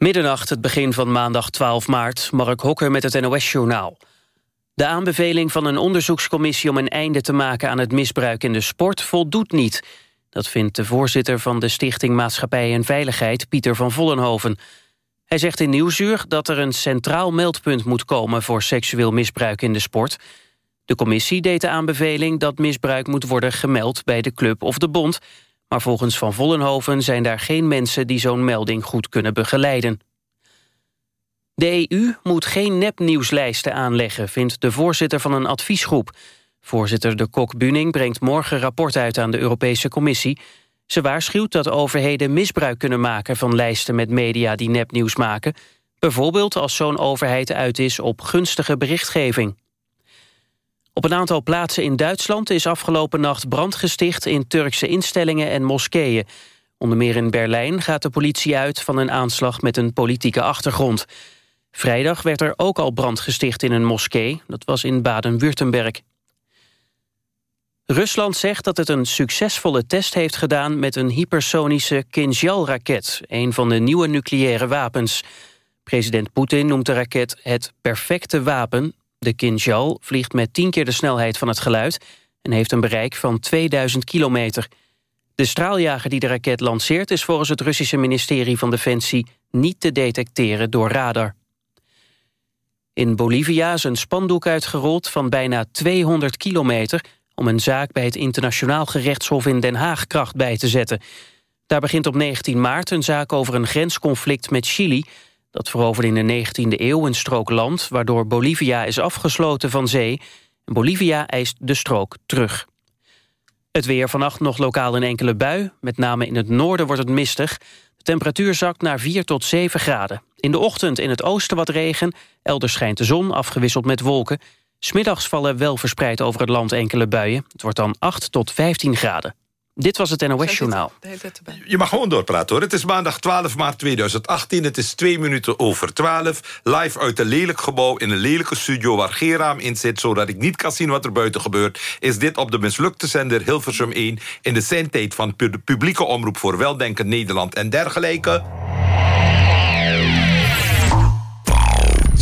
Middernacht, het begin van maandag 12 maart. Mark Hokker met het NOS-journaal. De aanbeveling van een onderzoekscommissie om een einde te maken aan het misbruik in de sport voldoet niet. Dat vindt de voorzitter van de Stichting Maatschappij en Veiligheid, Pieter van Vollenhoven. Hij zegt in Nieuwsuur dat er een centraal meldpunt moet komen voor seksueel misbruik in de sport. De commissie deed de aanbeveling dat misbruik moet worden gemeld bij de club of de bond, maar volgens Van Vollenhoven zijn daar geen mensen die zo'n melding goed kunnen begeleiden. De EU moet geen nepnieuwslijsten aanleggen, vindt de voorzitter van een adviesgroep. Voorzitter de Kok-Buning brengt morgen rapport uit aan de Europese Commissie. Ze waarschuwt dat overheden misbruik kunnen maken van lijsten met media die nepnieuws maken. Bijvoorbeeld als zo'n overheid uit is op gunstige berichtgeving. Op een aantal plaatsen in Duitsland is afgelopen nacht brand gesticht in Turkse instellingen en moskeeën. Onder meer in Berlijn gaat de politie uit van een aanslag met een politieke achtergrond. Vrijdag werd er ook al brand gesticht in een moskee. Dat was in Baden-Württemberg. Rusland zegt dat het een succesvolle test heeft gedaan... met een hypersonische Kinjal-raket, een van de nieuwe nucleaire wapens. President Poetin noemt de raket het perfecte wapen. De Kinjal vliegt met tien keer de snelheid van het geluid... en heeft een bereik van 2000 kilometer. De straaljager die de raket lanceert... is volgens het Russische ministerie van Defensie niet te detecteren door radar. In Bolivia is een spandoek uitgerold van bijna 200 kilometer... om een zaak bij het internationaal gerechtshof in Den Haag kracht bij te zetten. Daar begint op 19 maart een zaak over een grensconflict met Chili... dat veroverde in de 19e eeuw een strook land... waardoor Bolivia is afgesloten van zee. Bolivia eist de strook terug. Het weer vannacht nog lokaal een enkele bui. Met name in het noorden wordt het mistig. De temperatuur zakt naar 4 tot 7 graden. In de ochtend in het oosten wat regen. Elders schijnt de zon, afgewisseld met wolken. Smiddags vallen wel verspreid over het land enkele buien. Het wordt dan 8 tot 15 graden. Dit was het NOS Journaal. Je mag gewoon doorpraten hoor. Het is maandag 12 maart 2018. Het is twee minuten over 12. Live uit een lelijk gebouw in een lelijke studio... waar geen raam in zit, zodat ik niet kan zien wat er buiten gebeurt... is dit op de mislukte zender Hilversum 1... in de zendtijd van de publieke omroep voor Weldenken Nederland en dergelijke...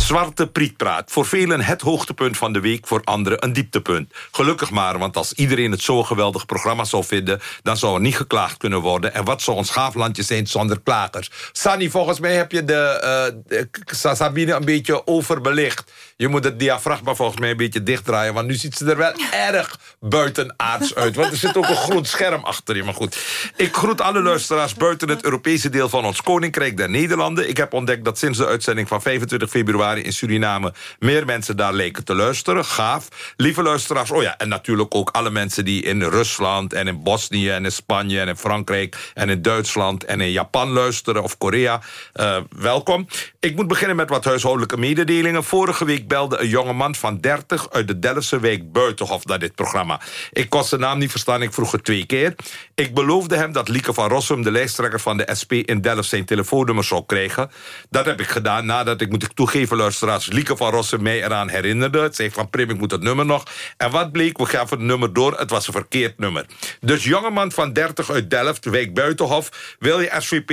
Zwarte Prietpraat. Voor velen het hoogtepunt van de week, voor anderen een dieptepunt. Gelukkig maar, want als iedereen het zo'n geweldig programma zou vinden... dan zou er niet geklaagd kunnen worden. En wat zou ons gaaflandje zijn zonder klagers? Sani, volgens mij heb je de, uh, Sabine een beetje overbelicht. Je moet het diafragma volgens mij een beetje dichtdraaien... want nu ziet ze er wel erg buitenaards uit. Want er zit ook een groen scherm achter je. Maar goed, ik groet alle luisteraars buiten het Europese deel van ons Koninkrijk der Nederlanden. Ik heb ontdekt dat sinds de uitzending van 25 februari in Suriname... meer mensen daar leken te luisteren. Gaaf. Lieve luisteraars, oh ja, en natuurlijk ook alle mensen die in Rusland... en in Bosnië en in Spanje en in Frankrijk... en in Duitsland en in Japan luisteren of Korea. Uh, welkom. Ik moet beginnen met wat huishoudelijke mededelingen. Vorige week belde een jongeman van 30 uit de Delftse wijk Buitenhof naar dit programma. Ik kon zijn naam niet verstaan, ik vroeg het twee keer. Ik beloofde hem dat Lieke van Rossum, de lijsttrekker van de SP in Delft... zijn telefoonnummer zou krijgen. Dat heb ik gedaan nadat ik, moet ik toegeven, luisteraars... Lieke van Rossum mij eraan herinnerde. Het zei van Prim, ik moet het nummer nog. En wat bleek, we gaven het nummer door, het was een verkeerd nummer. Dus jongeman van 30 uit Delft, wijk Buitenhof... wil je SVP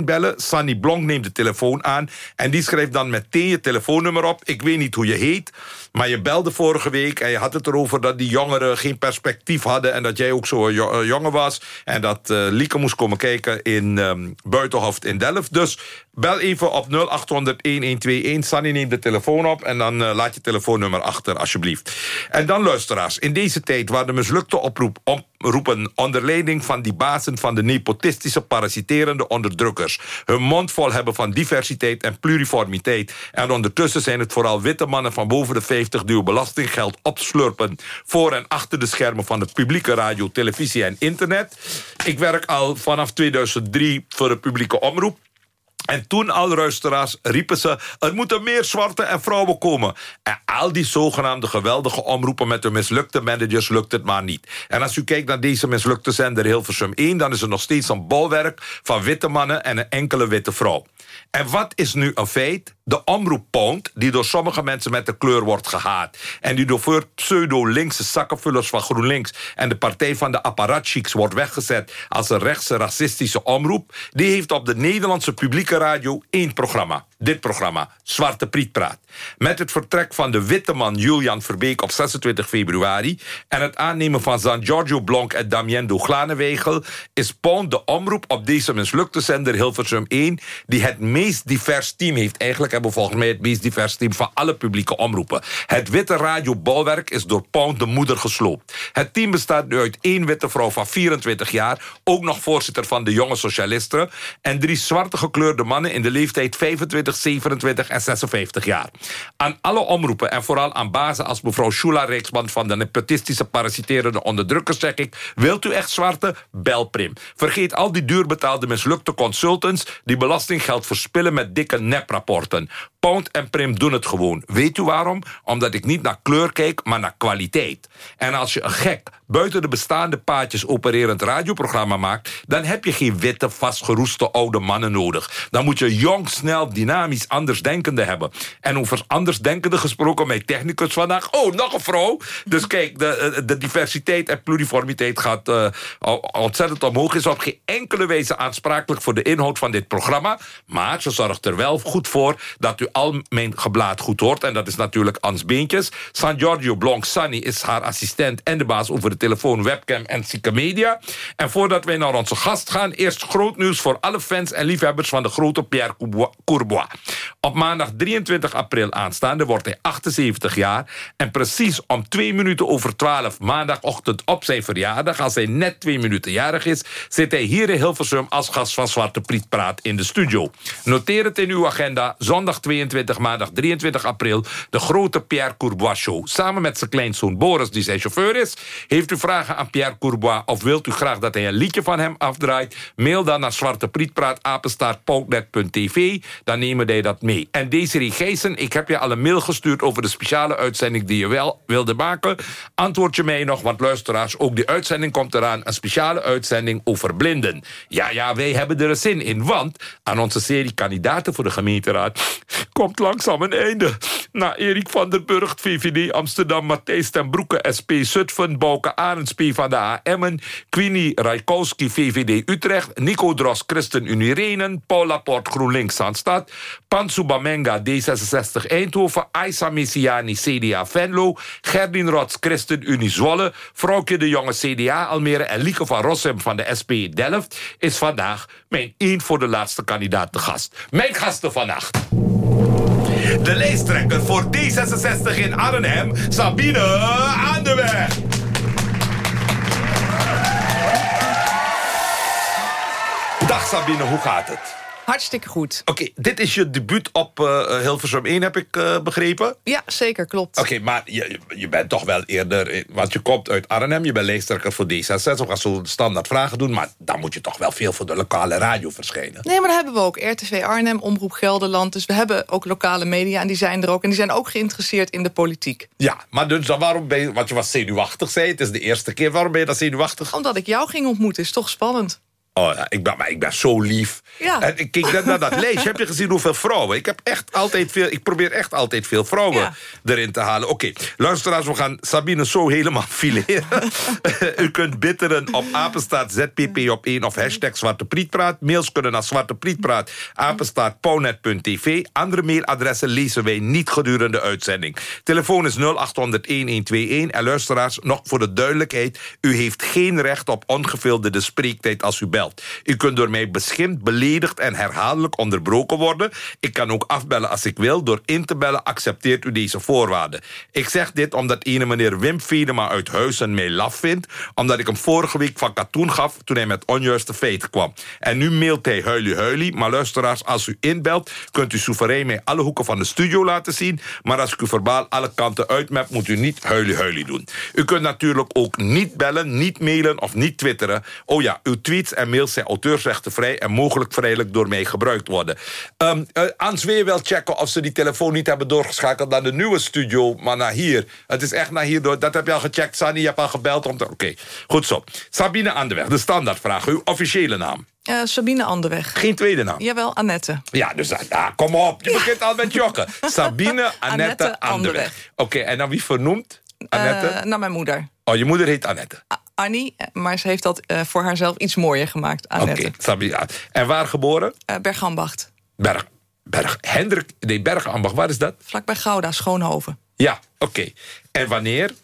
0800-1121 bellen. Sanny Blonk neemt de telefoon aan... en die schrijft dan meteen je telefoonnummer op. Ik weet niet hoe je heet, maar je belde vorige week... en je had het erover dat die jongeren geen perspectief hadden... en dat jij ook zo een jongen was. En dat uh, Lieke moest komen kijken in um, Buitenhof in Delft. Dus bel even op 0800-1121. Sunny neemt de telefoon op en dan uh, laat je telefoonnummer achter, alsjeblieft. En dan luisteraars, in deze tijd waar de mislukte oproep... oproepen onder leiding van die bazen van de nepotistische parasiterende onderdrukkers... hun mond vol hebben van diversiteit en pluriformiteit... en ondertussen zijn het vooral witte mannen van boven de 50... die belastinggeld opslurpen voor en achter de schermen... van de publieke radio, televisie en internet. Ik werk al vanaf 2003 voor de publieke omroep. En toen al luisteraars riepen ze... er moeten meer zwarte en vrouwen komen. En al die zogenaamde geweldige omroepen... met de mislukte managers lukt het maar niet. En als u kijkt naar deze mislukte zender Hilversum 1... dan is er nog steeds een bolwerk van witte mannen... en een enkele witte vrouw. En wat is nu een feit? de omroep Pound... die door sommige mensen met de kleur wordt gehaat... en die door pseudo-linkse zakkenvullers van GroenLinks... en de Partij van de Apparatchiks wordt weggezet... als een rechtse racistische omroep... die heeft op de Nederlandse publieke radio één programma. Dit programma, Zwarte Priet Praat. Met het vertrek van de witte man Julian Verbeek op 26 februari... en het aannemen van San Giorgio Blanc en Damien Douglanewegel... is Pound de omroep op deze mislukte zender Hilversum 1... die het meest divers team heeft. Eigenlijk hebben we volgens mij het meest divers team... van alle publieke omroepen. Het witte radiobolwerk is door Pound de moeder gesloopt. Het team bestaat nu uit één witte vrouw van 24 jaar... ook nog voorzitter van de Jonge Socialisten... en drie zwarte gekleurde mannen in de leeftijd 25, 27 en 56 jaar. Aan alle omroepen en vooral aan bazen als mevrouw Shula Rijksman... van de nepotistische parasiterende onderdrukkers zeg ik... wilt u echt zwarte? Bel Prim. Vergeet al die duurbetaalde mislukte consultants... die belastinggeld verspillen met dikke neprapporten. Pound en Prim doen het gewoon. Weet u waarom? Omdat ik niet naar kleur kijk, maar naar kwaliteit. En als je een gek, buiten de bestaande paadjes opererend radioprogramma maakt... dan heb je geen witte, vastgeroeste oude mannen nodig. Dan moet je jong, snel, dynamisch, andersdenkende hebben. En over andersdenkende gesproken, mijn technicus vandaag... oh, nog een vrouw. Dus kijk, de, eh, de diversiteit en pluriformiteit gaat uh, ontzettend omhoog. Is op geen enkele wijze aansprakelijk voor de inhoud van dit programma. Maar ze zorgt er wel goed voor dat u al mijn geblaad goed hoort. En dat is natuurlijk Ans Beentjes. San Giorgio Blanc Sunny is haar assistent en de baas over de telefoon, webcam en media. En voordat wij naar onze gast gaan, eerst groot nieuws voor alle fans en liefhebbers van de Pierre Courbois. Op maandag 23 april aanstaande wordt hij 78 jaar. En precies om twee minuten over 12 maandagochtend op zijn verjaardag, als hij net twee minuten jarig is, zit hij hier in Hilversum als gast van Zwarte Priet Praat in de studio. Noteer het in uw agenda, zondag 22 maandag 23 april, de grote Pierre Courbois Show. Samen met zijn kleinzoon Boris, die zijn chauffeur is. Heeft u vragen aan Pierre Courbois of wilt u graag dat hij een liedje van hem afdraait? Mail dan naar Dan nemen wij dat mee. En Desiree Geesen, ik heb je al een mail gestuurd over de speciale uitzending die je wel wilde maken. Antwoord je mij nog, want luisteraars, ook die uitzending komt eraan. Een speciale uitzending over blinden. Ja, ja, wij hebben er zin in, want aan onze serie kandidaten voor de gemeenteraad komt langzaam een einde. Na Erik van der Burgt, VVD Amsterdam, Matthijs ten Broeke, SP Zutphen, Bouke Arends, van de Emmen, Queenie Rijkowski, VVD Utrecht, Nico Dros, ChristenUnie Renen, Paul Laporte, GroenLinks Zandstad, Pansu Bamenga, D66 Eindhoven, Aisa Messiani, CDA Venlo, Gerdien Rots, ChristenUnie Zwolle, Vrouwke de Jonge, CDA Almere en Lieke van Rossum van de SP Delft is vandaag mijn één voor de laatste kandidaat te gast. Mijn gasten vannacht. De lijsttrekker voor D66 in Arnhem, Sabine aan de. Dag Sabine, hoe gaat het? Hartstikke goed. Oké, dit is je debuut op uh, Hilversum 1, heb ik uh, begrepen? Ja, zeker, klopt. Oké, maar je, je bent toch wel eerder... Want je komt uit Arnhem, je bent lijsttrekker voor D66. We gaan zo standaard vragen doen, maar dan moet je toch wel veel voor de lokale radio verschijnen. Nee, maar dat hebben we ook. RTV Arnhem, Omroep Gelderland. Dus we hebben ook lokale media en die zijn er ook. En die zijn ook geïnteresseerd in de politiek. Ja, maar dus dan waarom ben je... Want je was zenuwachtig, zei Het is de eerste keer. Waarom ben je dan zenuwachtig? Omdat ik jou ging ontmoeten, is toch spannend. Oh ja, ik ben, maar ik ben zo lief. Ja. En ik kijk net naar dat lijstje. Heb je gezien hoeveel vrouwen? Ik heb echt altijd veel. Ik probeer echt altijd veel vrouwen erin te halen. Oké, okay. luisteraars, we gaan Sabine zo helemaal fileren. U kunt bitteren op apenstaat ZPP op 1 of hashtag Zwarte Prietpraat. Mails kunnen naar Zwarte Prietpraat. Andere mailadressen lezen wij niet gedurende uitzending. Telefoon is 0800-1121. En luisteraars, nog voor de duidelijkheid... u heeft geen recht op ongefilterde spreektijd als u belt. U kunt door mij beschimd, beledigd en herhaaldelijk onderbroken worden. Ik kan ook afbellen als ik wil. Door in te bellen accepteert u deze voorwaarden. Ik zeg dit omdat ene meneer Wim Fiedema uit Huizen mij laf vindt... omdat ik hem vorige week van katoen gaf toen hij met onjuiste feiten kwam. En nu mailt hij huilie huilie. Maar luisteraars, als u inbelt... kunt u soeverein mij alle hoeken van de studio laten zien. Maar als ik u verbaal alle kanten uitmap... moet u niet huilie huilie doen. U kunt natuurlijk ook niet bellen, niet mailen of niet twitteren. Oh ja, uw tweets en mails zijn auteursrechtenvrij... en mogelijk vrijelijk door mij gebruikt worden. Um, uh, wil wel checken of ze die telefoon niet hebben doorgeschakeld... naar de nieuwe studio, maar naar hier. Het is echt naar hier door. Dat heb je al gecheckt, Sani. Je hebt al gebeld om te... Oké, goed zo. Sabine Anderweg, de standaardvraag. Uw officiële naam. Uh, Sabine Anderweg. Geen tweede naam? Jawel, Annette. Ja, dus ah, kom op. Je begint al met jokken. Sabine Annette, Annette Anderweg. Oké, en dan wie vernoemd? Annette? Uh, naar mijn moeder. Oh, je moeder heet Annette? Annie, maar ze heeft dat uh, voor haarzelf iets mooier gemaakt. Oké, Sabine. En waar geboren? Uh, Bergambacht. Berg, Berg, Hendrik, nee, Bergambacht, waar is dat? Vlak bij Gouda, Schoonhoven. Ja, oké. Okay. En wanneer?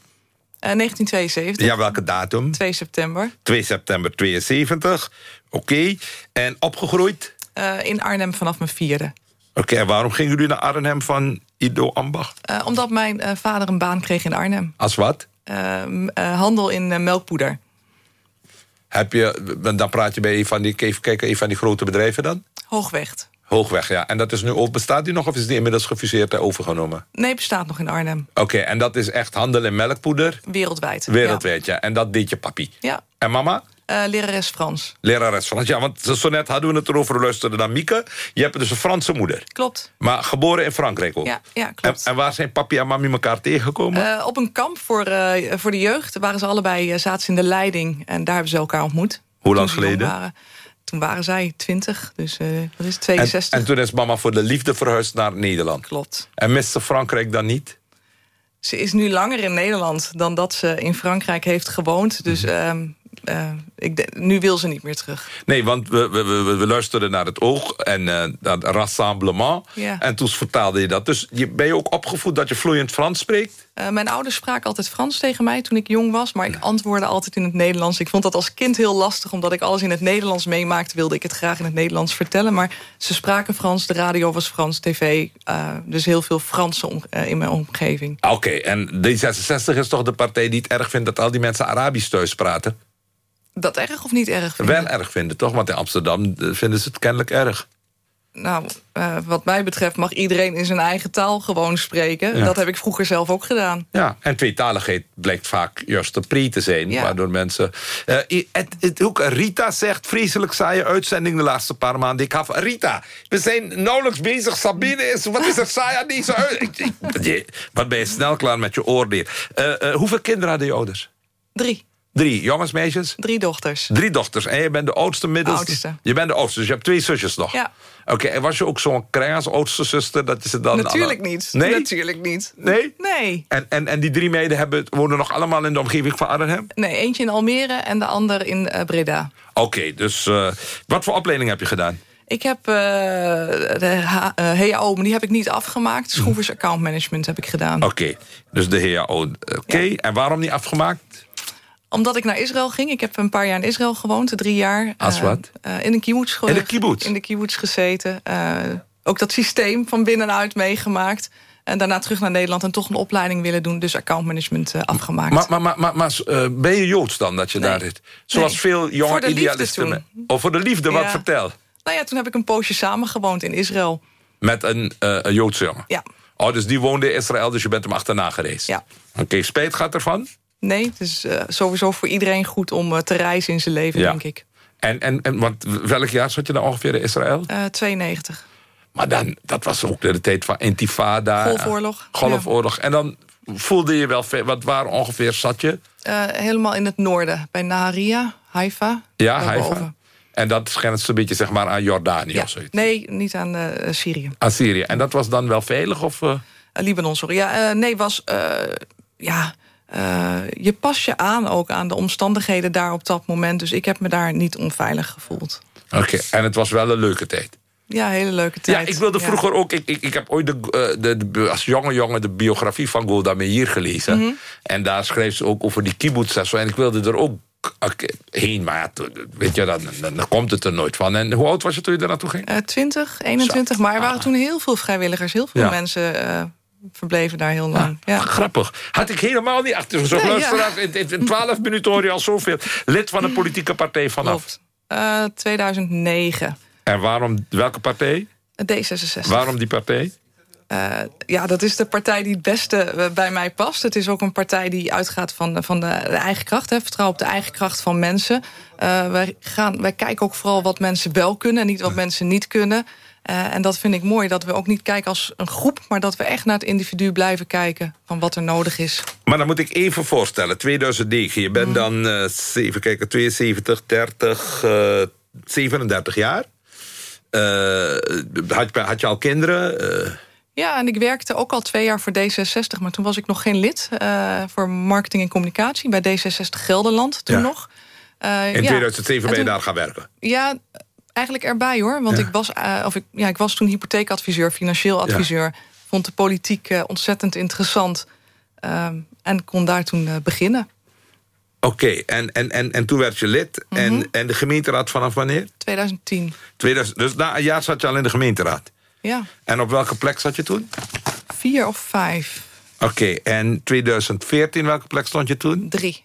1972. Ja, welke datum? 2 september. 2 september 72. Oké. Okay. En opgegroeid? Uh, in Arnhem vanaf mijn vierde. Oké, okay, en waarom gingen jullie naar Arnhem van Ido Ambach? Uh, omdat mijn uh, vader een baan kreeg in Arnhem. Als wat? Handel in melkpoeder. Heb je, dan praat je bij een van die, kijk, een van die grote bedrijven dan? Hoogweg. Hoogweg, ja. En dat is nu ook, bestaat die nog of is die inmiddels gefuseerd en overgenomen? Nee, bestaat nog in Arnhem. Oké, okay, en dat is echt handel in melkpoeder? Wereldwijd. Wereldwijd, ja. ja. En dat deed je papi? Ja. En mama? Uh, lerares Frans. Lerares Frans, ja, want zo net hadden we het erover, luisteren naar Mieke. Je hebt dus een Franse moeder. Klopt. Maar geboren in Frankrijk ook. Ja, ja klopt. En, en waar zijn papi en mami elkaar tegengekomen? Uh, op een kamp voor, uh, voor de jeugd. waren ze allebei, zaten ze in de leiding. En daar hebben ze elkaar ontmoet. Hoe lang geleden? Waren. Toen waren zij 20, dus uh, wat is het, 62. En, en, toen is mama voor de liefde verhuisd naar Nederland. Klopt. En mist ze Frankrijk dan niet? Ze is nu langer in Nederland dan dat ze in Frankrijk heeft gewoond. Dus uh, uh, ik nu wil ze niet meer terug. Nee, want we, we, we, we luisterden naar het oog en uh, naar het rassemblement. Ja. En toen vertaalde je dat. Dus je, ben je ook opgevoed dat je vloeiend Frans spreekt? Uh, mijn ouders spraken altijd Frans tegen mij toen ik jong was. Maar ik antwoordde altijd in het Nederlands. Ik vond dat als kind heel lastig. Omdat ik alles in het Nederlands meemaakte... wilde ik het graag in het Nederlands vertellen. Maar ze spraken Frans, de radio was Frans, tv. Uh, dus heel veel Fransen uh, in mijn omgeving. Oké, okay, en D66 is toch de partij die het erg vindt... dat al die mensen Arabisch thuis praten? Dat erg of niet erg vinden? Wel erg vinden, toch? Want in Amsterdam vinden ze het kennelijk erg. Nou, uh, wat mij betreft mag iedereen in zijn eigen taal gewoon spreken. Ja. Dat heb ik vroeger zelf ook gedaan. Ja, en tweetaligheid blijkt vaak juist de pri te zijn. Ja. Waardoor mensen... Uh, het, het, ook Rita zegt, vreselijk saaie uitzending de laatste paar maanden. Ik gaf Rita, we zijn nauwelijks bezig. Sabine is, wat is er saai aan deze wat ben je snel klaar met je oordeel. Uh, hoeveel kinderen hadden je ouders? Drie. Drie jongens, meisjes? Drie dochters. Drie dochters. En je bent de oudste middelste? Oudste. Je bent de oudste, dus je hebt twee zusjes nog? Ja. Oké, okay, en was je ook zo'n kreng als oudste zuster? Dat je ze dan Natuurlijk alle... niet. Nee? Natuurlijk niet. Nee? Nee. En, en, en die drie meiden hebben, wonen nog allemaal in de omgeving van Arnhem? Nee, eentje in Almere en de ander in uh, Breda. Oké, okay, dus uh, wat voor opleiding heb je gedaan? Ik heb uh, de HAO, maar die heb ik niet afgemaakt. Schroevers Account Management heb ik gedaan. Oké, okay, dus de HAO. Oké, ja. en waarom niet afgemaakt? Omdat ik naar Israël ging. Ik heb een paar jaar in Israël gewoond, drie jaar. Als wat? Uh, uh, in een kibbutz. In de kibbutz? In de kibbutz gezeten. Uh, ook dat systeem van binnenuit meegemaakt. En daarna terug naar Nederland en toch een opleiding willen doen. Dus accountmanagement afgemaakt. Maar, maar, maar, maar, maar ben je Joods dan dat je nee. daar zit? Zoals nee. veel jonge idealisten. Of voor de liefde, ja. wat vertel. Nou ja, toen heb ik een poosje samengewoond in Israël. Met een, een Joodse jongen? Ja. Oh, dus die woonde in Israël, dus je bent hem achterna gereisd? Ja. Oké, okay, spijt gaat ervan? Nee, het is uh, sowieso voor iedereen goed om uh, te reizen in zijn leven, ja. denk ik. En, en, en want welk jaar zat je dan ongeveer in Israël? Uh, 92. Maar dan, dat was ook de tijd van intifada. Golfoorlog. Golfoorlog. Ja. En dan voelde je wel... Wat waar ongeveer zat je? Helemaal in het noorden. Bij Naharia, Haifa. Ja, Haifa. En dat grenst een beetje zeg maar, aan Jordanië ja. of zoiets? Nee, niet aan Syrië. Aan Syrië. En dat was dan wel veilig? Of. Libanon, sorry. Ja, nee, was... ja, uh, je pas je aan ook aan de omstandigheden daar op dat moment. Dus ik heb me daar niet onveilig gevoeld. Oké, okay. en het was wel een leuke tijd? Ja, een hele leuke tijd. Ja, ik wilde vroeger ja. ook... Ik, ik, ik heb ooit de, uh, de, de, als jonge jongen de biografie van Golda Meir gelezen. Mm -hmm. En daar schreef ze ook over die kibbutz en ik wilde er ook heen, maar weet je, dan, dan, dan, komt het er nooit van. En hoe oud was je toen je daar naartoe ging? Uh, 20, 21, zo. maar er waren ah. toen heel veel vrijwilligers. Heel veel ja. mensen... Uh, verbleven daar heel lang. Ja, ja. Grappig. Had ik helemaal niet achter zo'n Nee, luisteraar. In, in, in 12 minuten hoor je al zoveel. Lid van een politieke partij vanaf? Uh, 2009. En waarom, welke partij? D66. Waarom die partij? Uh, ja, dat is de partij die het beste bij mij past. Het is ook een partij die uitgaat van, van de, de eigen kracht. Hè, vertrouwen op de eigen kracht van mensen. Uh, wij, gaan, wij kijken ook vooral wat mensen wel kunnen... en niet wat mensen niet kunnen. Uh, en dat vind ik mooi, dat we ook niet kijken als een groep... maar dat we echt naar het individu blijven kijken van wat er nodig is. Maar dan moet ik even voorstellen, 2009, je bent mm. dan, uh, even kijken, 72, 30, uh, 37 jaar. had, had je al kinderen? Ja, en ik werkte ook al twee jaar voor D66... maar toen was ik nog geen lid voor marketing en communicatie... bij D66 Gelderland toen ja. nog. In ja. 2007 ben je daar gaan werken? Ja, eigenlijk erbij hoor. Want Ja. ik, was, uh, of ik, ja, ik was toen hypotheekadviseur, financieel adviseur. Vond de politiek uh, ontzettend interessant. Um, en kon daar toen uh, beginnen. Oké, okay, en, en, en, en toen werd je lid. Mm -hmm. en, en de gemeenteraad vanaf wanneer? 2010. 2000, dus na een jaar zat je al in de gemeenteraad? Ja. En op welke plek zat je toen? Vier of vijf. Oké, okay, en 2014, welke plek stond je toen? Drie.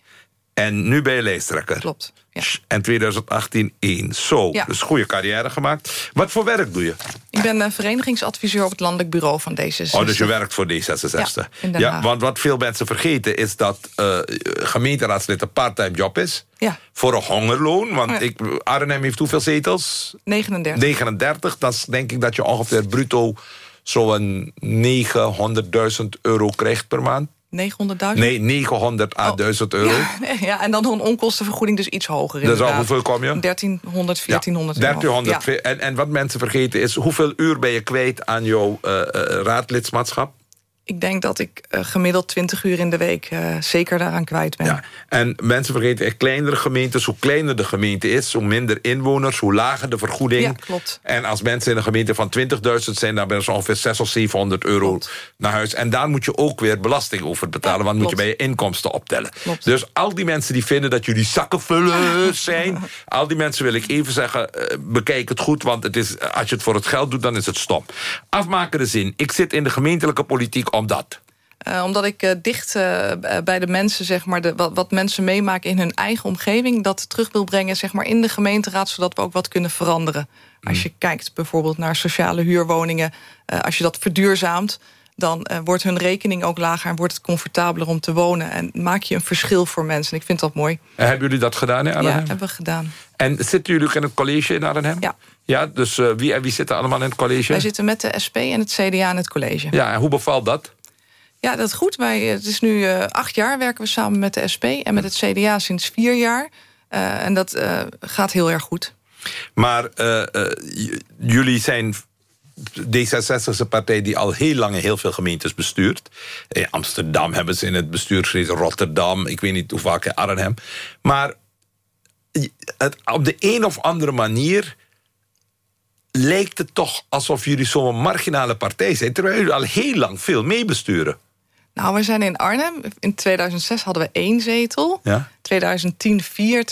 En nu ben je lijsttrekker? Klopt, ja. En 2018 één. Zo, ja. dus goede carrière gemaakt. Wat voor werk doe je? Ik ben uh, verenigingsadviseur op het landelijk bureau van D66. Oh, dus je werkt voor D66. Ja, ja want wat veel mensen vergeten is dat uh, gemeenteraadslid een part-time job is. Ja. Voor een hongerloon. Want ik, Arnhem heeft hoeveel zetels? 39. 39. Dan denk ik dat je ongeveer bruto zo'n 900.000 euro krijgt per maand. 900.000? Nee, 900 à oh. 1000 euro. Ja, ja, en dan een onkostenvergoeding dus iets hoger. Dus al hoeveel kom je? 1300, 1400 ja, 1300. Ja. En, en wat mensen vergeten is, hoeveel uur ben je kwijt aan jouw uh, uh, raadlidmaatschap? Ik denk dat ik uh, gemiddeld 20 uur in de week uh, zeker daaraan kwijt ben. Ja. En mensen vergeten, kleinere gemeentes, hoe kleiner de gemeente is... hoe minder inwoners, hoe lager de vergoeding. Ja, klopt. En als mensen in een gemeente van 20.000 zijn... dan ben je ongeveer 600 of 700 euro klopt. naar huis. En daar moet je ook weer belasting over betalen... Ja, want klopt. moet je bij je inkomsten optellen. Klopt. Dus al die mensen die vinden dat jullie zakkenvullers zijn... al die mensen wil ik even zeggen, uh, bekijk het goed... want het is, als je het voor het geld doet, dan is het stom. Afmakende zin, ik zit in de gemeentelijke politiek omdat... Uh, omdat ik uh, dicht uh, bij de mensen, zeg maar, de, wat, wat, mensen meemaken in hun eigen omgeving, dat terug wil brengen zeg maar, in de gemeenteraad, zodat we ook wat kunnen veranderen. Mm. Als je kijkt bijvoorbeeld naar sociale huurwoningen, als je dat verduurzaamt, dan wordt hun rekening ook lager en wordt het comfortabeler om te wonen. En maak je een verschil voor mensen. En ik vind dat mooi. En hebben jullie dat gedaan in Arnhem? Ja, hebben we gedaan. En zitten jullie in het college in Arnhem? Ja. Ja, dus wie en wie zitten allemaal in het college? Wij zitten met de SP en het CDA in het college. Ja, en hoe bevalt dat? Ja, dat is goed. Wij, het is nu uh, acht jaar werken we samen met de SP... en met het CDA sinds vier jaar. Uh, en dat uh, gaat heel erg goed. Maar jullie zijn D66 is een partij die al heel lang heel veel gemeentes bestuurt. In Amsterdam hebben ze in het bestuur gezeten, Rotterdam... ik weet niet hoe vaak in Arnhem. Maar het, op de een of andere manier lijkt het toch alsof jullie zo'n marginale partij zijn... terwijl jullie al heel lang veel meebesturen. Nou, we zijn in Arnhem. In 2006 hadden we één zetel. Ja. 2010 vier,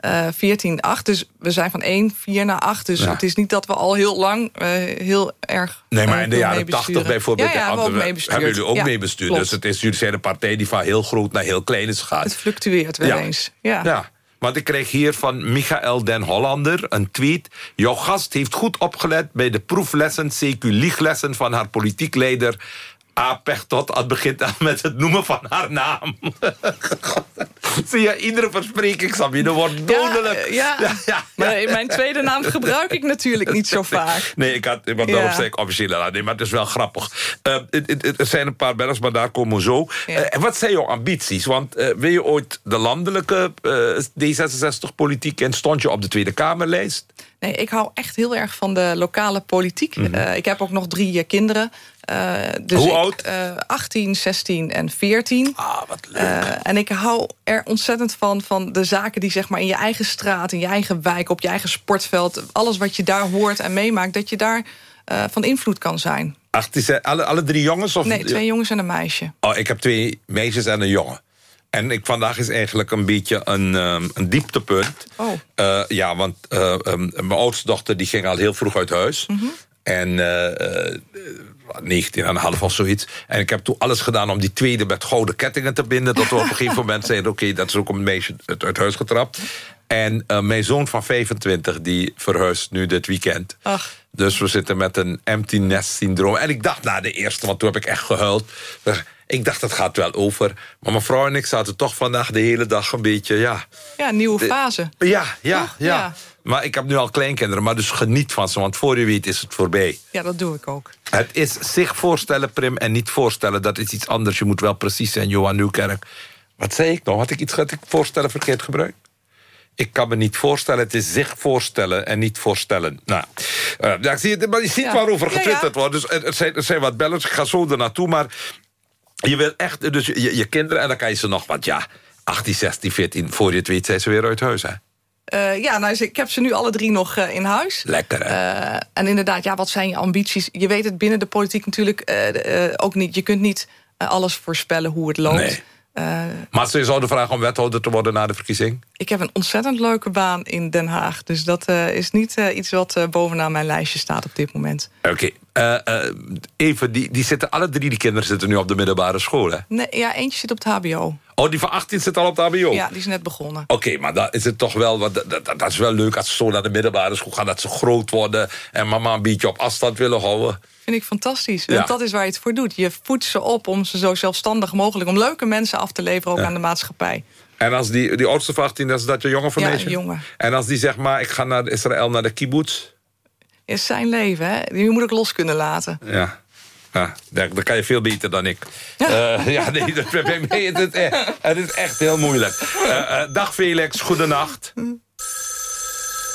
2014 acht. Dus we zijn van één, vier naar acht. Dus Ja. het is niet dat we al heel lang uh, heel erg... Nee, maar uh, in de jaren meebesturen. 80 bijvoorbeeld... Ja, ja, de hebben we jullie ook meebestuurd. klopt. Dus het is, jullie zijn een partij die van heel groot naar heel klein is gegaan. Het fluctueert wel eens. Ja. Ja, want ik kreeg hier van Michael den Hollander een tweet. Jouw gast heeft goed opgelet bij de proeflessen... CQ lieglessen van haar politiek leider... A. Pechtot, het begint met het noemen van haar naam. Zie je, iedere verspreking, Sabine, wordt dodelijk. Ja, ja. ja, Maar mijn tweede naam gebruik ik natuurlijk niet zo vaak. Nee, ik had, Ja. daarom zei ik officieel aan. Nee, maar het is wel grappig. Eh, het- het- het- er zijn een paar bellers, maar daar komen we zo. En wat zijn jouw ambities? Want eh, wil je ooit de landelijke eh, D66-politiek... en stond je op de Tweede Kamerlijst? Nee, ik hou echt heel erg van de lokale politiek. Eh, ik heb ook nog drie kinderen. Eh, dus Hoe oud? Eh, 18, 16 en 14. Ah, wat leuk. Eh, en ik hou er ontzettend van, van de zaken die zeg maar in je eigen straat... in je eigen wijk, op je eigen sportveld... alles wat je daar hoort en meemaakt, dat je daar van invloed kan zijn. Ach, het is, alle, alle drie jongens? Of... Nee, twee jongens en een meisje. Oh, ik heb twee meisjes en een jongen. En ik, vandaag is eigenlijk een beetje een, ehm, een dieptepunt. Oh. Ja, want ehm, mijn oudste dochter die ging al heel vroeg uit huis. Mhm. En 19,5 of zoiets. En ik heb toen alles gedaan om die tweede met gouden kettingen te binden. Dat we op een gegeven moment zeiden, oké, dat is ook een meisje uit, uit huis getrapt. En eh, mijn zoon van 25, die verhuist nu dit weekend. Ach. Dus we zitten met een empty nest syndroom. En ik dacht na de eerste, want toen heb ik echt gehuild... Dus ik dacht, dat gaat wel over. Maar mijn vrouw en ik zaten toch vandaag de hele dag een beetje... Ja, ja nieuwe fase. Ja, ja, ja, ja. Maar ik heb nu al kleinkinderen, maar dus geniet van ze. Want voor je weet is het voorbij. Ja, dat doe ik ook. Het is zich voorstellen, Prim, en niet voorstellen. Dat is iets anders. Je moet wel precies zijn, Johan Nieuwkerk. Wat zei ik nou? Had ik iets had ik voorstellen verkeerd gebruikt? Ik kan me niet voorstellen. Het is zich voorstellen en niet voorstellen. Nou, uh, ja, zie je, maar je ziet ja. waarover getwitterd wordt. Dus er zijn, er zijn wat bellers. Ik ga zo er naartoe. Maar je wil echt... Dus je, je kinderen, en dan kan je ze nog... Want ja, 18, 16, 14, voor je het weet... zijn ze weer uit huis, hè? Uh, ja, nou, ik heb ze nu alle drie nog uh, in huis. Lekker, hè? Uh, en inderdaad, ja, wat zijn je ambities? Je weet het binnen de politiek natuurlijk ook niet. Je kunt niet alles voorspellen hoe het loopt. Nee. Maar ze zouden vragen om wethouder te worden na de verkiezing? Ik heb een ontzettend leuke baan in Den Haag. Dus dat is niet iets wat bovenaan mijn lijstje staat op dit moment. Oké. Okay. even, die, die zitten, alle drie die kinderen zitten nu op de middelbare school, hè? Nee, ja, eentje zit op het hbo. Oh, die van 18 zit al op de hbo? Ja, die is net begonnen. Oké, maar dan is het toch wel... Wat, dat, dat, is wel leuk als ze zo naar de middelbare school gaan... dat ze groot worden en mama een beetje op afstand willen houden. Vind ik fantastisch. Want dat is waar je het voor doet. Je voedt ze op om ze zo zelfstandig mogelijk... om leuke mensen af te leveren ook aan de maatschappij. En als die, die oudste van 18, is dat je jongen van Ja, jongen. En als die zegt, maar ik ga naar Israël, naar de kibbutz... Is zijn leven, hè? Je moet ook los kunnen laten. Ja. Ja, dat kan je veel beter dan ik. Ja, uh, ja nee, dat, het, is, het is echt heel moeilijk. Uh, uh, dag Felix, goedenacht.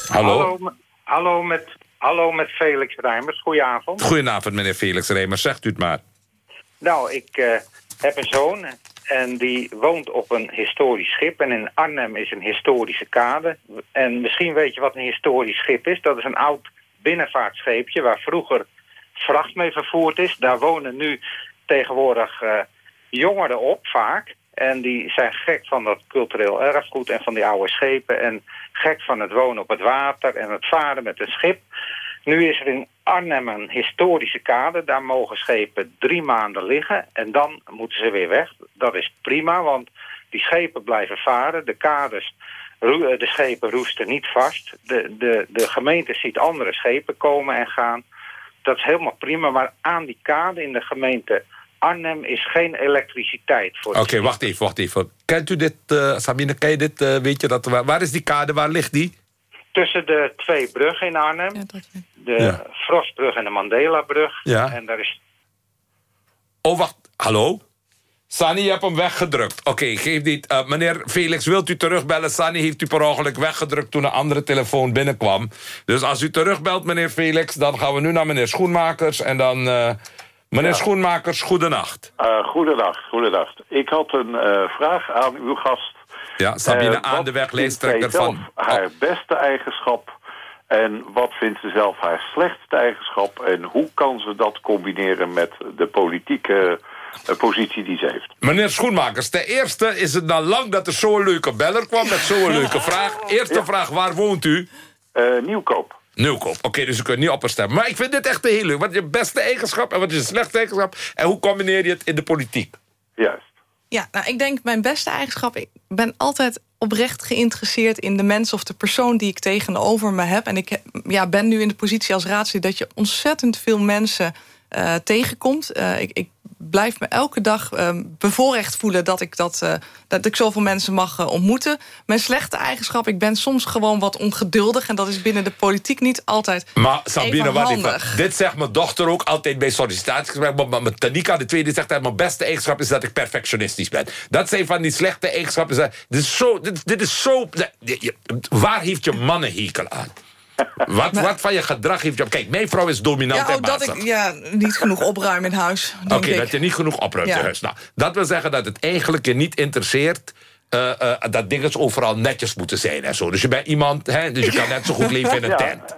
Hallo. Hallo, hallo, met, hallo met Felix Rijmers, goedenavond. Goedenavond meneer Felix Rijmers, zegt u het maar. Nou, ik heb een zoon en die woont op een historisch schip. En in Arnhem is een historische kade. En misschien weet je wat een historisch schip is. Dat is een oud binnenvaartscheepje waar vroeger vracht mee vervoerd is. Daar wonen nu tegenwoordig uh, jongeren op vaak. En die zijn gek van dat cultureel erfgoed en van die oude schepen. En gek van het wonen op het water en het varen met een schip. Nu is er in Arnhem een historische kade. Daar mogen schepen drie maanden liggen. En dan moeten ze weer weg. Dat is prima, want die schepen blijven varen. De kades, de schepen roesten niet vast. De, de, de gemeente ziet andere schepen komen en gaan dat is helemaal prima. Maar aan die kade in de gemeente Arnhem is geen elektriciteit. voor. Oké, wacht even, wacht even. Kent u dit, uh, Sabine, ken je dit? Uh, weet je dat, waar, waar, is die kade, waar ligt die? Tussen de twee bruggen in Arnhem. Ja, dat... De ja. Frostbrug en de Mandela-brug. Ja. En daar is... Oh, wacht. Hallo? Sani, je hebt hem weggedrukt. Oké, okay, geef niet. Uh, meneer Felix, wilt u terugbellen? Sani heeft u per ongeluk weggedrukt toen een andere telefoon binnenkwam. Dus als u terugbelt, meneer Felix, dan gaan we nu naar meneer Schoenmakers. En dan... Uh, meneer ja. Schoenmakers, goedenacht. Uh, goedenacht, goedenacht. Ik had een vraag aan uw gast. Ja, Sabine aan de weg, leestrekker van... haar beste eigenschap... En wat vindt ze zelf haar slechtste eigenschap? En hoe kan ze dat combineren met de politieke positie die ze heeft. Meneer Schoenmakers, ten eerste is het dan lang dat er zo'n leuke beller kwam... met zo'n leuke vraag. Eerste vraag, waar woont u? Uh, Nieuwkoop. Nieuwkoop, oké, dus u kunt niet op stemmen. Maar ik vind dit echt heel leuk. Wat is je beste eigenschap en wat is je slechtste eigenschap? En hoe combineer je het in de politiek? Juist. Ja, nou, ik denk mijn beste eigenschap... ik ben altijd oprecht geïnteresseerd in de mens of de persoon die ik tegenover me heb. En ik ja, ben nu in de positie als raadslid dat je ontzettend veel mensen uh, tegenkomt. Uh, ik, ik blijf me elke dag uh, bevoorrecht voelen dat ik, dat, uh, dat ik zoveel mensen mag uh, ontmoeten. Mijn slechte eigenschap, ik ben soms gewoon wat ongeduldig... en dat is binnen de politiek niet altijd Maar Sabine, dit zegt mijn dochter ook altijd bij sollicitatiegesprekken. Maar met Tanika, de tweede, zegt dat mijn beste eigenschap is dat ik perfectionistisch ben. Dat zijn van die slechte eigenschappen. Dit is zo... Dit, dit is zo waar heeft je mannenhekel aan? Wat, wat van je gedrag heeft je... Kijk, mijn vrouw is dominant ja, oh, dat ik ja, niet genoeg opruim in huis. Oké, okay, dat je niet genoeg opruimt ja. in huis. Nou, dat wil zeggen dat het eigenlijk je niet interesseert... Uh, uh, dat dingen overal netjes moeten zijn en zo. Dus je bent iemand, hè, dus je kan net zo goed leven in een tent.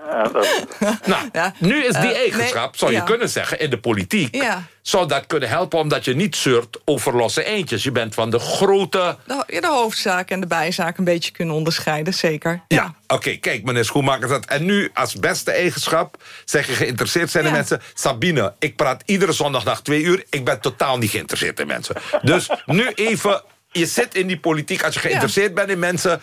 Nou, ja. nu is die uh, eigenschap, nee, zou je kunnen zeggen, in de politiek... zou dat kunnen helpen omdat je niet zeurt over losse eentjes. Je bent van de grote... De, de hoofdzaak en de bijzaak een beetje kunnen onderscheiden, zeker. Ja, ja. oké, okay, kijk meneer Schoenmaker. Dat, en nu als beste eigenschap zeg je geïnteresseerd zijn in mensen. Sabine, ik praat iedere zondag na twee uur. Ik ben totaal niet geïnteresseerd in mensen. Dus nu even je zit in die politiek, als je geïnteresseerd ja. bent in mensen...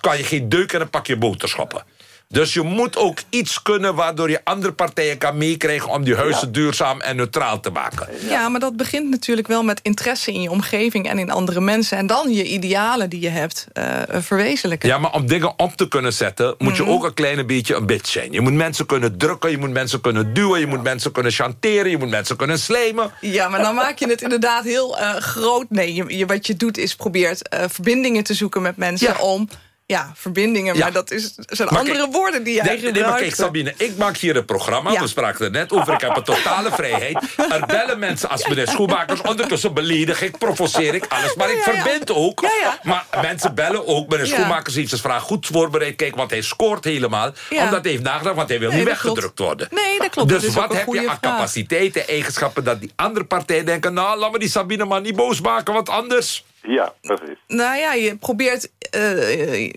kan je geen deuk en een pakje boodschappen. Dus je moet ook iets kunnen waardoor je andere partijen kan meekrijgen... om die huizen duurzaam en neutraal te maken. Ja, maar dat begint natuurlijk wel met interesse in je omgeving... en in andere mensen. En dan je idealen die je hebt uh, verwezenlijken. Ja, maar om dingen op te kunnen zetten... moet je ook een klein beetje een bitch zijn. Je moet mensen kunnen drukken, je moet mensen kunnen duwen... je moet mensen kunnen chanteren, je moet mensen kunnen slijmen. Ja, maar dan maak je het inderdaad heel uh, groot. Nee, je, je, wat je doet is probeert uh, verbindingen te zoeken met mensen... Ja. om ja, verbindingen, ja. maar dat is, zijn maar andere kijk, woorden die jij nee, gebruikt. Nee, maar kijk, Sabine, ik maak hier een programma. Ja. We spraken er net over. Ik heb een totale vrijheid. Er bellen mensen als meneer Schoenmakers. Ondertussen beledig ik, provoceer ik, alles. Maar ik verbind ook. Maar mensen bellen ook. Meneer Schoenmakers heeft zijn vraag goed voorbereid. Kijk, want hij scoort helemaal. Omdat hij heeft nagedacht, want hij wil nee, niet weggedrukt klopt. worden. Nee, dat klopt. Dus dat wat heb je aan capaciteiten, eigenschappen... dat die andere partijen denken... nou, laat me die Sabine maar niet boos maken, want anders... Ja, precies. Nou ja, je probeert... Uh,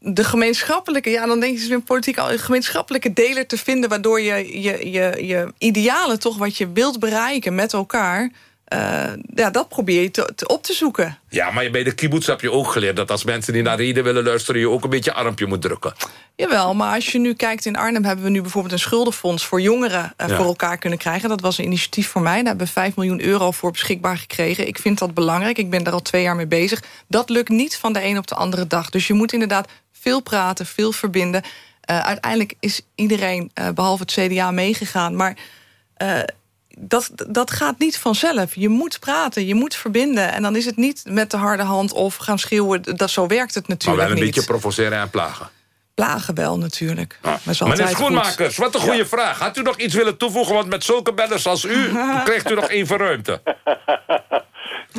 de gemeenschappelijke, ja, dan denk je weer politiek al een gemeenschappelijke deler te vinden, waardoor je je, je je idealen toch wat je wilt bereiken met elkaar. Uh, ja, dat probeer je te, te, op te zoeken. Ja, maar bij de kibbutz heb je ook geleerd... dat als mensen die naar reden willen luisteren... je ook een beetje armpje moet drukken. Jawel, maar als je nu kijkt in Arnhem... hebben we nu bijvoorbeeld een schuldenfonds voor jongeren uh, ja. voor elkaar kunnen krijgen. Dat was een initiatief voor mij. Daar hebben we 5 miljoen euro voor beschikbaar gekregen. Ik vind dat belangrijk. Ik ben daar al twee jaar mee bezig. Dat lukt niet van de een op de andere dag. Dus je moet inderdaad veel praten, veel verbinden. Uh, uiteindelijk is iedereen, behalve het CDA, meegegaan. Maar uh, dat, dat gaat niet vanzelf. Je moet praten, je moet verbinden. En dan is het niet met de harde hand of gaan schreeuwen. Dat, zo werkt het natuurlijk Maar wel een niet. beetje provoceren en plagen. Plagen wel, natuurlijk. Ah. Meneer Schoenmakers, wat een goede ja. vraag. Had u nog iets willen toevoegen? Want met zulke bellers als u krijgt u nog even ruimte.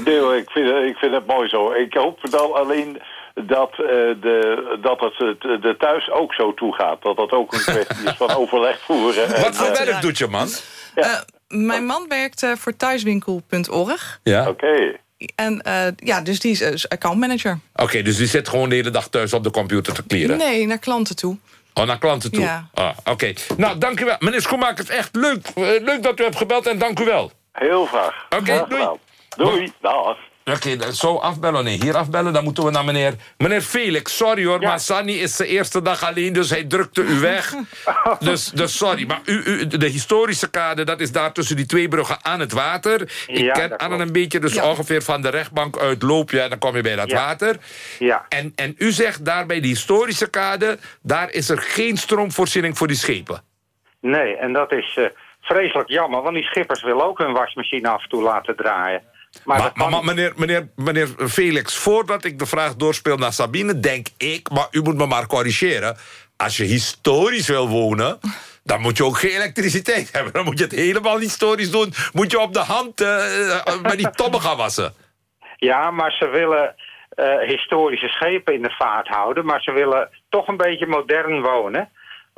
Nee hoor, ik vind, ik vind het mooi zo. Ik hoop dan alleen dat, uh, de, dat het de thuis ook zo toegaat. Dat dat ook een kwestie is van overleg voeren. Wat voor werk doet je man? Ja. Uh, mijn man werkt uh, voor thuiswinkel.org. Ja. Oké. Okay. En ja, dus die is accountmanager. Oké, okay, dus die zit gewoon de hele dag thuis op de computer te klieren? Nee, naar klanten toe. Oh, naar klanten toe? Ja. Ah, Oké. Okay. Nou, dank u wel. Meneer Schoenmakers, echt leuk, leuk dat u hebt gebeld en dank u wel. Heel graag. Oké, okay, doei. Doei. Dag. Oké, okay, zo afbellen. Nee, hier afbellen. Dan moeten we naar meneer... Meneer Felix, sorry hoor, ja. maar Sunny is de eerste dag alleen... dus hij drukte u weg. dus, dus sorry, maar u, u, de historische kade... dat is daar tussen die twee bruggen aan het water. Ik ja, ken Anne een beetje, dus ja. ongeveer van de rechtbank uit loop je... en dan kom je bij dat water. Ja. En, en u zegt daar bij de historische kade... daar is er geen stroomvoorziening voor die schepen. Nee, en dat is uh, vreselijk jammer... want die schippers willen ook hun wasmachine af en toe laten draaien. Maar, maar, maar, maar meneer, meneer, meneer Felix, voordat ik de vraag doorspeel naar Sabine... denk ik, maar u moet me maar corrigeren... als je historisch wil wonen... dan moet je ook geen elektriciteit hebben. Dan moet je het helemaal historisch doen. Moet je op de hand uh, met die tobben gaan wassen. Ja, maar ze willen uh, historische schepen in de vaart houden... maar ze willen toch een beetje modern wonen...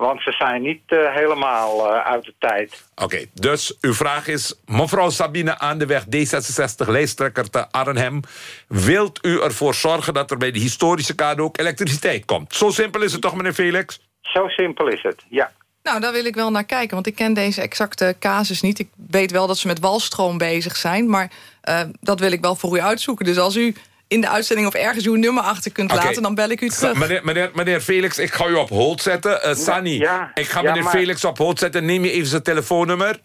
Want ze zijn niet uh, helemaal uh, uit de tijd. Oké, okay, dus uw vraag is... mevrouw Sabine aan de weg D66, lijsttrekker te Arnhem... wilt u ervoor zorgen dat er bij de historische kade ook elektriciteit komt? Zo simpel is het toch, meneer Felix? Zo simpel is het, ja. Nou, daar wil ik wel naar kijken, want ik ken deze exacte casus niet. Ik weet wel dat ze met walstroom bezig zijn, maar uh, dat wil ik wel voor u uitzoeken. Dus als u in de uitzending of ergens uw nummer achter kunt okay. laten... dan bel ik u terug. Meneer, meneer, meneer Felix, ik ga u op hold zetten. Uh, Sunny, ja, ik ga ja, meneer maar... Felix op hold zetten. Neem je even zijn telefoonnummer.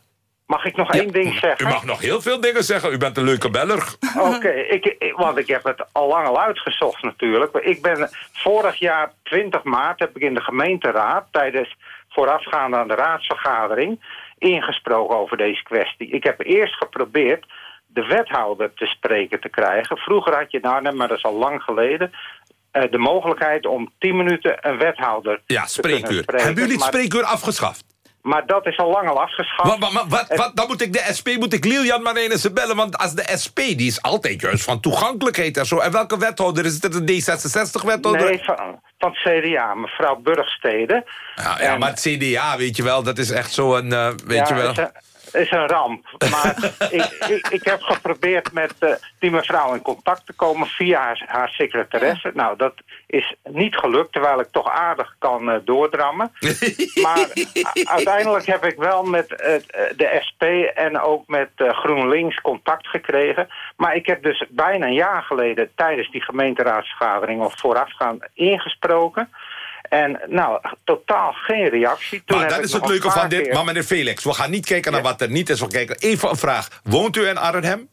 Mag ik nog ja. één ding zeggen? U mag nog heel veel dingen zeggen. U bent een leuke beller. Oké, okay, ik, ik, want ik heb het al lang al uitgezocht natuurlijk. Maar ik ben vorig jaar 20 maart heb ik in de gemeenteraad... tijdens voorafgaande aan de raadsvergadering... ingesproken over deze kwestie. Ik heb eerst geprobeerd de wethouder te spreken te krijgen. Vroeger had je nou, maar dat is al lang geleden... Uh, de mogelijkheid om 10 minuten een wethouder ja, spreekuur. te Hebben jullie het maar, spreekuur afgeschaft? Maar dat is al lang al afgeschaft. Wat, wat, wat, wat, dan moet ik de SP, moet ik Lilian Marijnissen bellen... want als de SP, die is altijd juist van toegankelijkheid en zo... en welke wethouder is het? Een D66-wethouder? Nee, van, van het CDA, mevrouw Burgstede. Ja, ja en, maar het CDA, weet je wel, dat is echt zo'n... Uh, weet ja, je wel... Is een ramp. Maar ik, ik, ik, heb geprobeerd met uh, die mevrouw in contact te komen via haar, haar secretaresse. Nou, dat is niet gelukt, terwijl ik toch aardig kan uh, doordrammen. maar uiteindelijk heb ik wel met uh, de SP en ook met GroenLinks contact gekregen. Maar ik heb dus bijna een jaar geleden tijdens die gemeenteraadsvergadering... of voorafgaand ingesproken... En nou, totaal geen reactie. Toen maar dat is het leuke van dit. Maar meneer Felix, we gaan niet kijken naar wat er niet is. We kijken even een vraag. Woont u in Arnhem?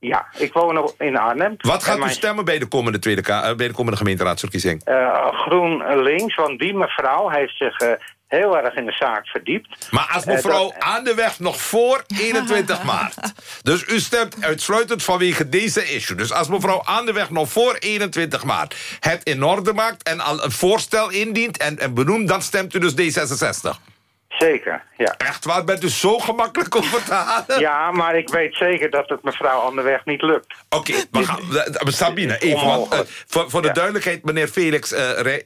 Ja, ik woon nog in Arnhem. Wat gaat u stemmen bij de komende, tweede, uh, bij de komende gemeenteraadsverkiezing? Uh, GroenLinks, want die mevrouw heeft zich uh, heel erg in de zaak verdiept. Maar als mevrouw uh, aan de weg nog voor 21 maart. Dus u stemt uitsluitend vanwege deze issue. Dus als mevrouw aan de weg nog voor 21 maart... het in orde maakt en al een voorstel indient en, en benoemt... dan stemt u dus D66. Zeker, ja. Echt waar? Bent u zo gemakkelijk over te halen? Ja, maar ik weet zeker dat het mevrouw aan de weg niet lukt. Oké, okay, Sabine, even. Want, uh, voor, voor de ja. duidelijkheid, meneer Felix, uh, Re,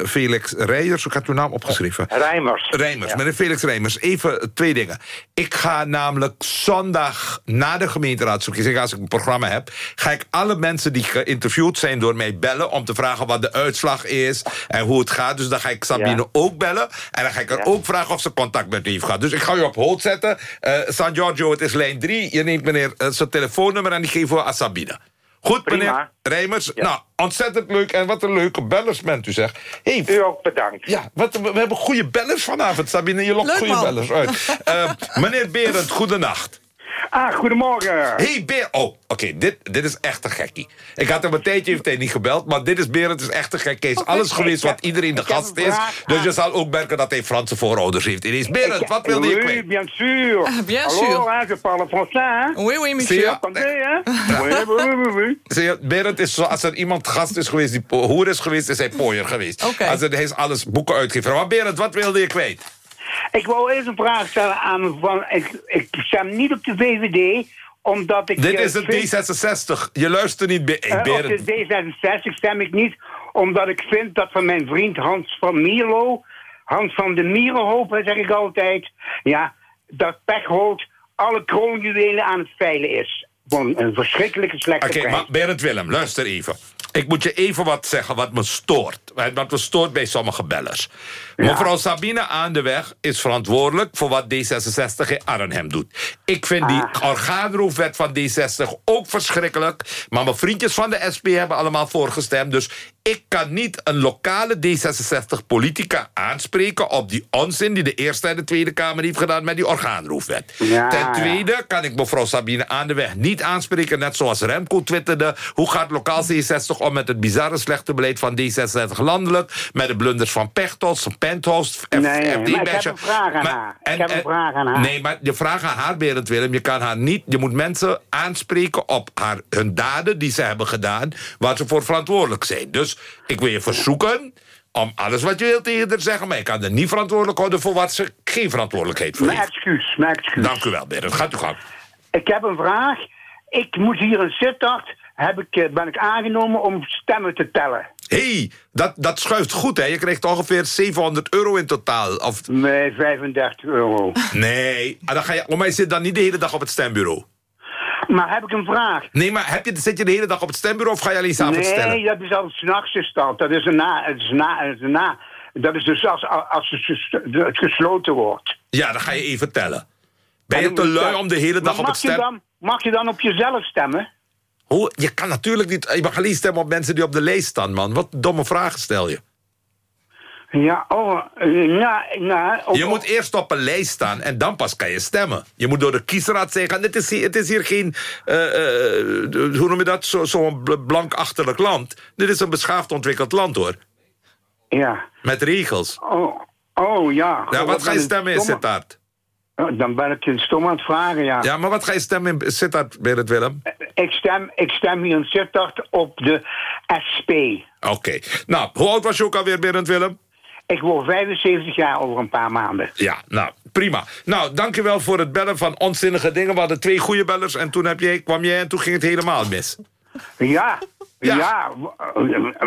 uh, Felix Reijers, hoe had uw naam opgeschreven? Rijmers. Rijmers, ja. meneer Felix Rijmers. Even twee dingen. Ik ga namelijk zondag na de gemeenteraadsverkiezing, als ik een programma heb, ga ik alle mensen die geïnterviewd zijn door mij bellen om te vragen wat de uitslag is en hoe het gaat. Dus dan ga ik Sabine ja. ook bellen en dan ga ik er ook vragen of ze contact met u heeft gehad. Dus ik ga u op hold zetten. Uh, San Giorgio, het is lijn 3. Je neemt meneer uh, zijn telefoonnummer en die geeft voor aan Sabine. Goed, Prima. meneer Rijmers. Ja. Nou, ontzettend leuk. En wat een leuke bellers bent u, zeg. Hey, u ook bedankt. Ja, wat, we hebben goede bellers vanavond, Sabine. Je lokt goede bellers uit. uh, meneer Berend, goedenacht. Ah, goedemorgen. Hey, Beer. Oh, oké, okay, dit, dit is echt een gekkie. Ik had hem een tijdje meteen niet gebeld, maar dit is Berend, is echt een gek. Hij is okay, alles geweest wat iedereen de gast is. Dus je zal ook merken dat hij Franse voorouders heeft. Ineens, Berend, wat wilde oui, je kwijt? bien sûr. Ah, bien Alors, sûr. Je parle français, hein? Oui, oui, monsieur. Attendez, oui, oui, oui, oui. Berend is zo, als er iemand gast is geweest die hoer is geweest, is hij pooier geweest. Okay. Als er, hij is alles boeken uitgegeven. Maar Berend, wat wilde je kwijt? Ik wou eerst een vraag stellen aan... Van, ik, ik stem niet op de VVD omdat ik... Dit is een D66. Je luistert niet bij... Uh, op de D66 stem ik niet, omdat ik vind dat van mijn vriend Hans van Mierlo... Hans van de Mierenhoop, zeg ik altijd... Ja, dat Pechholt alle kroonjuwelen aan het veilen is. Gewoon een verschrikkelijke slechte Oké, okay, maar Berend Willem, luister even. Ik moet je even wat zeggen wat me stoort. Wat me stoort bij sommige bellers. Ja. Mevrouw Sabine aan de weg is verantwoordelijk... voor wat D66 in Arnhem doet. Ik vind ah. die orgaanroofwet van D60 ook verschrikkelijk. Maar mijn vriendjes van de SP hebben allemaal voorgestemd. Dus ik kan niet een lokale D66-politica aanspreken... op die onzin die de Eerste en de Tweede Kamer heeft gedaan... met die orgaanroofwet. Ja, Ten tweede ja. kan ik mevrouw Sabine aan de weg niet aanspreken... net zoals Remco twitterde. Hoe gaat lokaal D60 om met het bizarre slechte beleid van D66 landelijk... met de blunders van Pechtold, van Penthost, nee, maar ik heb een vraag aan maar, haar. En, ik heb een vraag aan haar. Nee, maar je vraag aan haar, Berend Willem... je kan haar niet... je moet mensen aanspreken op haar, hun daden die ze hebben gedaan... waar ze voor verantwoordelijk zijn. Dus ik wil je verzoeken om alles wat je wilt tegen haar zeggen... maar ik kan er niet verantwoordelijk houden voor wat ze geen verantwoordelijkheid voor mijn heeft. excuus, mijn excuus. Dank u wel, Berend. Gaat u gang. Ik heb een vraag. Ik moet hier in Sittard... Heb ik, ben ik aangenomen om stemmen te tellen. Hé, hey, dat, dat schuift goed, hè? Je krijgt ongeveer 700 euro in totaal. Of... Nee, 35 euro. Nee, dan ga je, maar je zit dan niet de hele dag op het stembureau? Maar heb ik een vraag? Nee, maar heb je, zit je de hele dag op het stembureau of ga je alleen s'avonds nee, stellen? Nee, dat is al s'nachts gesteld. Dat is een na, het is na, het is na. Dat is dus als, als het gesloten wordt. Ja, dan ga je even tellen. Ben je te lui om de hele dag op het stem... Dan, mag je dan op jezelf stemmen? Hoe? Je kan natuurlijk niet... Je mag alleen stemmen op mensen die op de lijst staan, man. Wat domme vragen stel je. Ja, oh, ja, ja. Oh, je moet eerst op een lijst staan en dan pas kan je stemmen. Je moet door de kiesraad zeggen... Het is hier, het is hier geen, uh, uh, hoe noem je dat, zo'n zo blankachterlijk land. Dit is een beschaafd ontwikkeld land, hoor. Ja. Met regels. Oh, oh ja. ja wat ga je stemmen in Sittard? Dan ben ik je stom aan het vragen, ja. Ja, maar wat ga je stemmen in Sittard, Berend Willem? Ik stem, ik stem hier in Sittard op de SP. Oké. Okay. Nou, hoe oud was je ook alweer, Berend Willem? Ik word 75 jaar over een paar maanden. Ja, nou, prima. Nou, dankjewel voor het bellen van onzinnige dingen. We hadden twee goede bellers en toen heb jij, kwam jij en toen ging het helemaal mis. Ja, ja, ja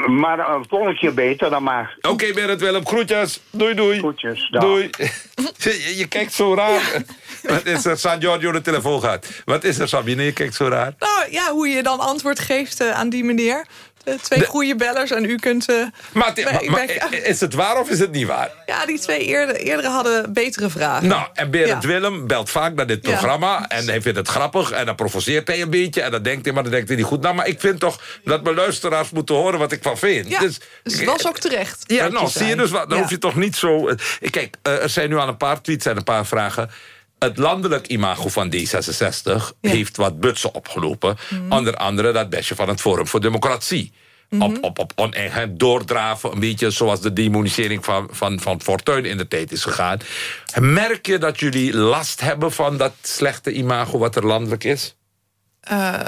maar uh, volgende keer beter dan maar. Oké, okay, Berend Willem, groetjes. Doei, doei. Groetjes, dag. Doei. je, je kijkt zo raar. Wat is er? San Giorgio de telefoon gaat. Wat is er, Sabine? Je kijkt zo raar. Nou ja, hoe je dan antwoord geeft uh, aan die meneer. De twee De- goede bellers en u kunt... eh, Maar, het- bij- maar- maar bij- is het waar of is het niet waar? ja, die twee eerder, eerdere hadden betere vragen. Nou, en Berend Ja. Willem belt vaak naar dit Ja. programma... en hij vindt het grappig en dan provoceert hij een beetje... en dan denkt hij, maar dan denkt hij niet goed. Nou, maar ik vind toch dat mijn luisteraars moeten horen wat ik van vind. Ja, dus, het was ook terecht. Ja, nou, zie je dus, wat, dan hoef je toch niet zo... eh, Kijk, eh, er zijn nu al een paar tweets en een paar vragen. Het landelijk imago van D66 Ja. Mhm. heeft wat butsen opgelopen. Onder andere dat bestje van het Forum voor Democratie. Mhm. Op, op, op doordraven, een beetje zoals de demonisering van, van, van Fortuyn in de tijd is gegaan. Merk je dat jullie last hebben van dat slechte imago wat er landelijk is? Eh,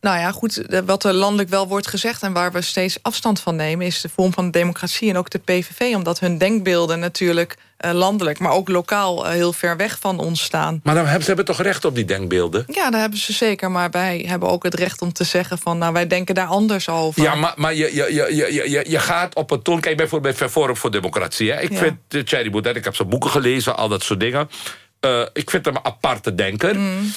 nou ja, goed, wat er landelijk wel wordt gezegd... en waar we steeds afstand van nemen... is de vorm van de democratie en ook de PVV. Omdat hun denkbeelden natuurlijk eh, landelijk... maar ook lokaal eh, heel ver weg van ons staan. Maar dan hebben ze hebben toch recht op die denkbeelden? Ja, daar hebben ze zeker. Maar wij hebben ook het recht om te zeggen van... nou, wij denken daar anders over. Ja, maar, maar je, je, je, je, je, gaat op een toon... Kijk, bijvoorbeeld bij Forum voor Democratie. Hè. Ik Ja. vind Thierry Baudet, ik heb zijn boeken gelezen, al dat soort dingen. Ik vind hem een aparte denker. Mm.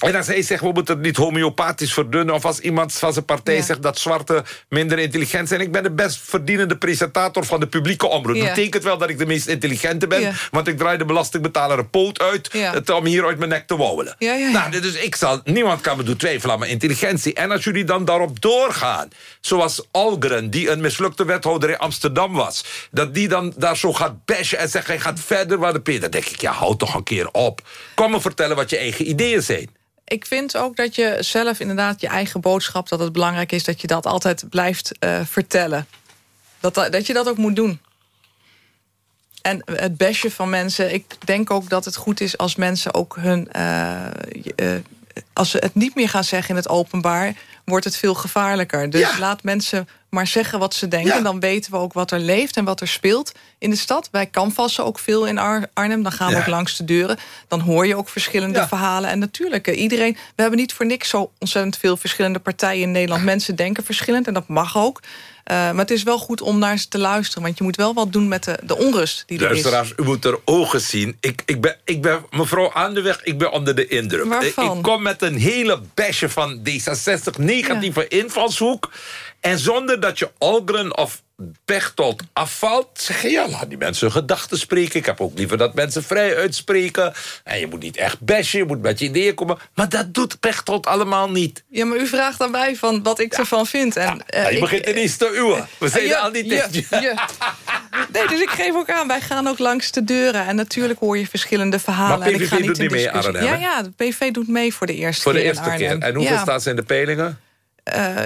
En als hij zegt, we moeten het niet homeopathisch verdunnen... of als iemand van zijn partij Ja. zegt dat zwarte minder intelligent zijn... ik ben de best verdienende presentator van de publieke omroep. Ja. Dat betekent wel dat ik de meest intelligente ben... Ja. want ik draai de belastingbetaler een poot uit... Om hier uit mijn nek te wauwelen. Nou, dus ik zal, niemand kan me doen twijfelen aan mijn intelligentie. En als jullie dan daarop doorgaan... zoals Algren, die een mislukte wethouder in Amsterdam was... dat die dan daar zo gaat bashen en zegt... hij gaat verder waar de Peter. Dan denk ik, ja, houd toch een keer op. Kom me vertellen wat je eigen ideeën zijn. Ik vind ook dat je zelf inderdaad je eigen boodschap... dat het belangrijk is dat je dat altijd blijft eh, vertellen. Dat, dat je dat ook moet doen. En het bestje van mensen... ik denk ook dat het goed is als mensen ook hun... eh, eh, als ze het niet meer gaan zeggen in het openbaar... wordt het veel gevaarlijker. Dus Ja. laat mensen maar zeggen wat ze denken. Ja. Dan weten we ook wat er leeft en wat er speelt in de stad. Wij canvassen ook veel in Ar- Arnhem. Dan gaan we Ja. ook langs de deuren. Dan hoor je ook verschillende verhalen. En natuurlijk, eh, iedereen... We hebben niet voor niks zo ontzettend veel verschillende partijen in Nederland. Mensen denken verschillend en dat mag ook. Eh, maar het is wel goed om naar ze te luisteren. Want je moet wel wat doen met de, de onrust die er is. Luisteraars, u moet er ogen zien. Ik, ik, ben, ik ben, mevrouw aan de weg, ik ben onder de indruk. Waarvan? Ik, ik kom met een hele besje van D66 negatieve invalshoek. En zonder dat je Algren of Pechtold afvalt... zeg je, ja, laat die mensen hun gedachten spreken. Ik heb ook liever dat mensen vrij uitspreken. En je moet niet echt bashen, je moet met je ideeën komen. Maar dat doet Pechtold allemaal niet. Ja, maar u vraagt aan mij van wat ik ervan vind. En, eh, Ja, je ik- begint ineens te uwen. We zijn al niet ja. Nee, dus ik geef ook aan, wij gaan ook langs de deuren. En natuurlijk hoor je verschillende verhalen. Maar en ik PVV ga niet doet niet mee. Arnhem, Ja, ja, de PV doet mee voor de eerste Voor de keer eerste keer. En hoeveel ja. staat ze in de peilingen? Eh,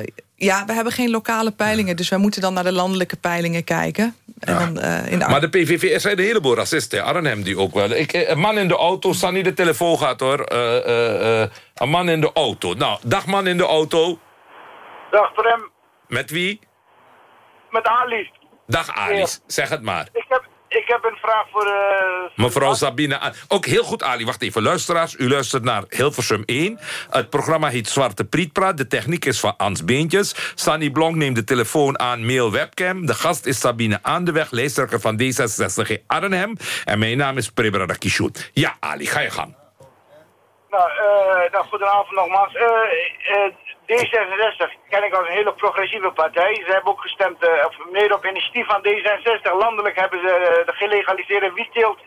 ja, we hebben geen lokale peilingen. Dus wij moeten dan naar de landelijke peilingen kijken. En dan, eh, in de Maar de PVV, er zijn een heleboel racisten. Arnhem die ook wel. Ik, eh, een man in de auto, Sanny de telefoon gaat hoor. Eh, eh, eh, een man in de auto. Nou, dag man in de auto. Dag Prem, Met wie? met Ali. Dag Alice, zeg het maar. Ik heb, ik heb een vraag voor... eh, Mevrouw Sabine. Ook heel goed, Ali. Wacht even, luisteraars. U luistert naar Hilversum 1. Het programma heet Zwarte Prietpraat. De techniek is van Ans Beentjes. Sanny Blonk neemt de telefoon aan, mail webcam. De gast is Sabine Aandeweg, lijsttrekker van D66 in Arnhem. En mijn naam is Pribra Rakishun. Ja, Ali, ga je gang. Nou, nou, goedenavond nogmaals. Eh, eh, D66 ken ik als een hele progressieve partij. Ze hebben ook gestemd, of meer op initiatief van D66. Landelijk hebben ze de gelegaliseerde wietteelt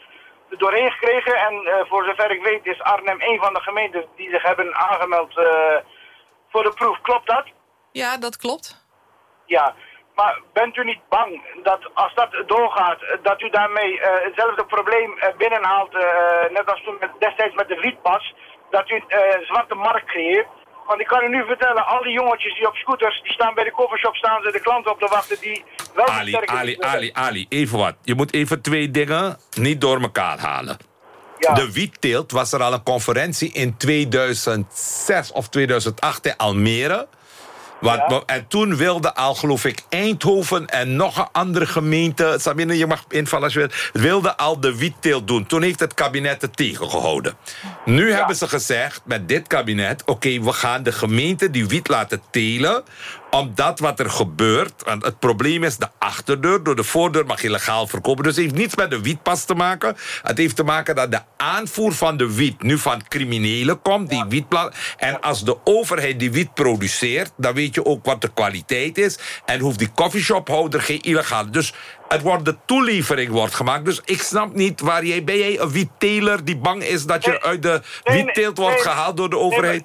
doorheen gekregen. En voor zover ik weet is Arnhem een van de gemeenten die zich hebben aangemeld voor de proef. Klopt dat? Ja, dat klopt. Ja, maar bent u niet bang dat als dat doorgaat, dat u daarmee eh, hetzelfde probleem binnenhaalt, net als toen met, destijds met de wietpas, dat u eh, een zwarte markt creëert? Want ik kan u nu vertellen, al die jongetjes die op scooters, die staan bij de koffieshop, staan ze de klanten op te wachten die wel Ali, Ali. Ali, Ali, even wat. Je moet even twee dingen niet door elkaar halen. Ja. De wietteelt was er al een conferentie in 2006 of 2008 in Almere. Ja. En toen wilde al, geloof ik, Eindhoven en nog een andere gemeente... Sabine, je mag invallen als je wilt... wilde al de wietteelt doen. Toen heeft het kabinet het tegengehouden. Nu hebben ze gezegd, met dit kabinet... oké, we gaan de gemeente die wiet laten telen... Omdat wat er gebeurt... Want het probleem is de achterdeur. Door de voordeur mag je legaal verkopen. Dus het heeft niets met de wietpas te maken. Het heeft te maken dat de aanvoer van de wiet... nu van criminelen komt, die wietpla En als de overheid die wiet produceert... dan weet je ook wat de kwaliteit is. En hoeft die coffeeshophouder geen illegaal... Dus het wordt de toelevering wordt gemaakt. Dus ik snap niet waar jij... Ben jij een wietteler die bang is dat je Nee. uit de nee, wietteelt wordt nee. gehaald door de overheid?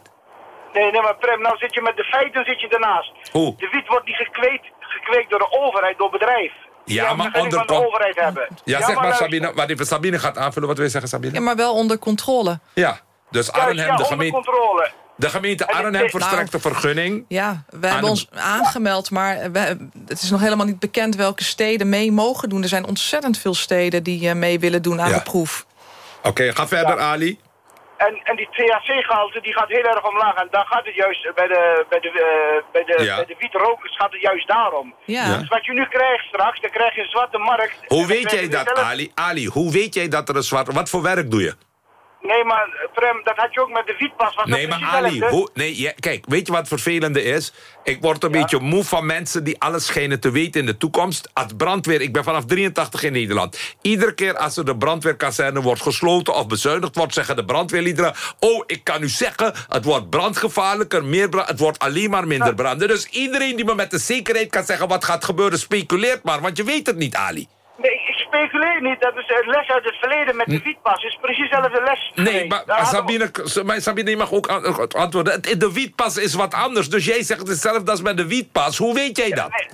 Nee, nee, maar Prem, nou zit je met de feiten zit je ernaast. Hoe? De wiet wordt niet gekweekt, gekweekt door de overheid, door bedrijf. Ja, een maar onder van de overheid hebben. Ja, zeg maar. Sabine. Wat even Sabine gaat aanvullen. Wat wil je zeggen, Sabine? Ja, maar wel onder controle. Ja, dus Juist, Arnhem, ja, de, onder gemeente, controle. de gemeente Arnhem verstrekt de vergunning. Ja, we hebben ons aangemeld, maar we, het is nog helemaal niet bekend welke steden mee mogen doen. Er zijn ontzettend veel steden die eh, mee willen doen aan Ja. de proef. Oké, ga verder, Ali. En, en die THC-gehalte die gaat heel erg omlaag. En daar gaat het juist eh, bij de, bij de, eh, bij de, Ja. bij de wietrokers gaat het juist daarom. Ja. Dus wat je nu krijgt straks, dan krijg je een zwarte markt. Hoe weet jij dat, zelf- Ali? Ali, hoe weet jij dat er een zwart... Wat voor werk doe je? Nee, maar eh, Prem, dat had je ook met de wietpas. Was Nee, maar Ali, hoe, nee, ja, kijk, weet je wat het vervelende is? Ik word een beetje moe van mensen die alles schijnen te weten in de toekomst. Als brandweer, ik ben vanaf 83 in Nederland. Iedere keer als er de brandweerkazerne wordt gesloten of bezuinigd wordt, zeggen de brandweerliederen: Oh, ik kan u zeggen, het wordt brandgevaarlijker, meer brand, het wordt alleen maar minder branden. Dus iedereen die me met de zekerheid kan zeggen wat gaat gebeuren, speculeert maar, want je weet het niet, Ali. Nee, speculeer niet. Dat is een les uit het verleden met de wietpas. is precies dezelfde les. Nee, maar, Sabine, maar Sabine, je mag ook an- antwoorden. De wietpas is wat anders. Dus jij zegt hetzelfde als met de wietpas. Hoe weet jij dat? Nee,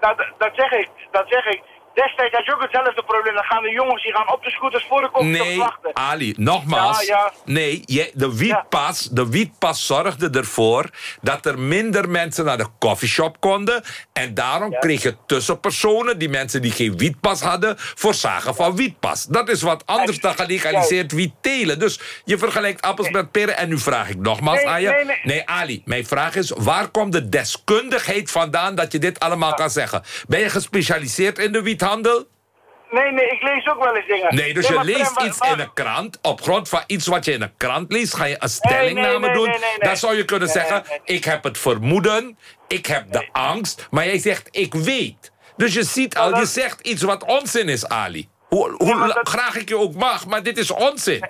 dat, dat zeg ik, dat zeg ik. Destijds had je ook hetzelfde probleem. Dan gaan de jongens die gaan op de scooters voor de koffieshop Nee, wachten. Ali, nogmaals. Ja, ja. Nee, je, de, wietpas, de wietpas zorgde ervoor dat er minder mensen naar de coffeeshop konden. En daarom kreeg je tussenpersonen, die mensen die geen wietpas hadden, voorzagen van wietpas. Dat is wat anders dan gelegaliseerd wiettelen. Dus je vergelijkt appels met peren. En nu vraag ik nogmaals Nee, aan je. nee, nee. Ali, mijn vraag is: waar komt de deskundigheid vandaan dat je dit allemaal kan zeggen? Ben je gespecialiseerd in de Nee, nee, ik lees ook wel eens dingen. Nee, dus je leest Prem, iets in een krant. Op grond van iets wat je in een krant leest, ga je een stellingname nee, nee, doen. nee, nee, nee. Dan zou je kunnen zeggen. Ik heb het vermoeden, ik heb de angst. Maar jij zegt: Ik weet. Dus je ziet al, je zegt iets wat onzin is, Ali. Hoe, hoe dat- graag ik je ook mag, maar dit is onzin.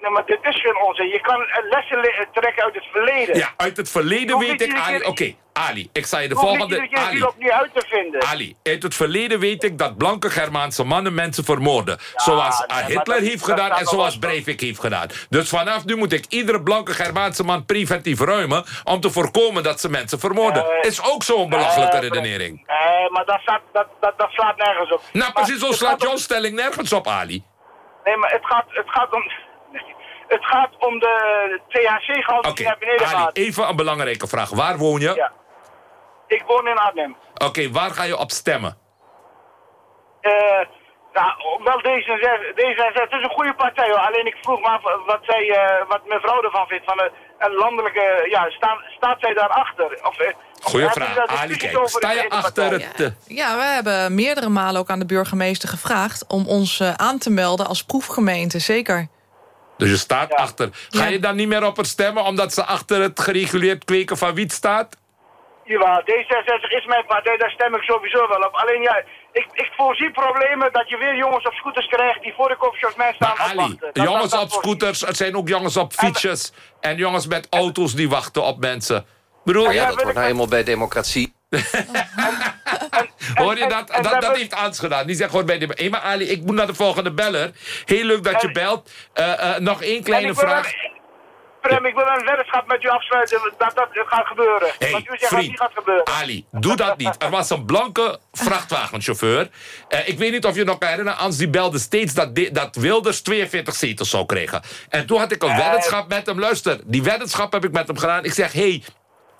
Nee, maar dit is geen onzin. Je kan eh, lessen le- trekken uit het verleden. Ja, uit het verleden weet ik, Ali. Ali, ik je de Hoef volgende. Ali, opnieuw uit te vinden. Ali, uit het verleden weet ik dat blanke Germaanse mannen mensen vermoorden. zoals nee, eh, Hitler dat- heeft dat gedaan en zoals. Breivik heeft gedaan. Dus vanaf nu moet ik iedere blanke Germaanse man preventief ruimen... om te voorkomen dat ze mensen vermoorden. Eh, is ook zo'n belachelijke Eh, redenering. Nee, maar dat, staat, dat, dat, dat slaat nergens op. Nou, Maar precies zo slaat om- jouw stelling nergens op, Ali. Nee, maar het gaat, het gaat om... Het gaat om de THC-gehalte Oké, die naar beneden Ali, gaat. even een belangrijke vraag. Waar woon je? Ja. Ik woon in Arnhem. Oké, waar ga je op stemmen? Eh, nou, wel D66. D66 het is een goede partij hoor. Alleen ik vroeg me af wat, zij, eh, wat mevrouw ervan vindt. Van een, een landelijke, ja, staan, staat zij daarachter? Of, eh, Goeie vraag. Ali, discussies kijk, over sta je achter partij? het... eh, Ja, we hebben meerdere malen ook aan de burgemeester gevraagd... om ons eh, aan te melden als proefgemeente, zeker. Dus je staat Ja. achter. Ga Ja. je dan niet meer op haar stemmen omdat ze achter het gereguleerd kweken van wiet staat? Ja, D66 is mijn partij, daar stem ik sowieso wel op. Alleen ja, ik, ik voorzie problemen dat je weer jongens op scooters krijgt die voor de koffieshops mensen staan Maar Ali. Dat- jongens dat- op dat scooters, er zijn ook jongens op fietsjes... en jongens met auto's die wachten op mensen. Bedoel, Ja, Dat wordt nou eenmaal bij democratie. hoor je en- dat? en dat, dat heeft Ans gedaan. Die zegt gewoon bij de... Hé, maar Ali, ik moet naar de volgende beller. Heel leuk dat je En- belt. Eh, eh, nog één En kleine wil vraag. Prem, ik wil een weddenschap met u afsluiten dat dat gaat gebeuren. Hey, Want u zegt dat niet gaat gebeuren. Ali, doe dat niet. Er was een blanke vrachtwagenchauffeur. Eh, ik weet niet of je nog kan herinneren, Ans die belde steeds dat, dat Wilders 42 zetels zou krijgen. En toen had ik een weddenschap met hem. Luister, die weddenschap heb ik met hem gedaan. Ik zeg, hey,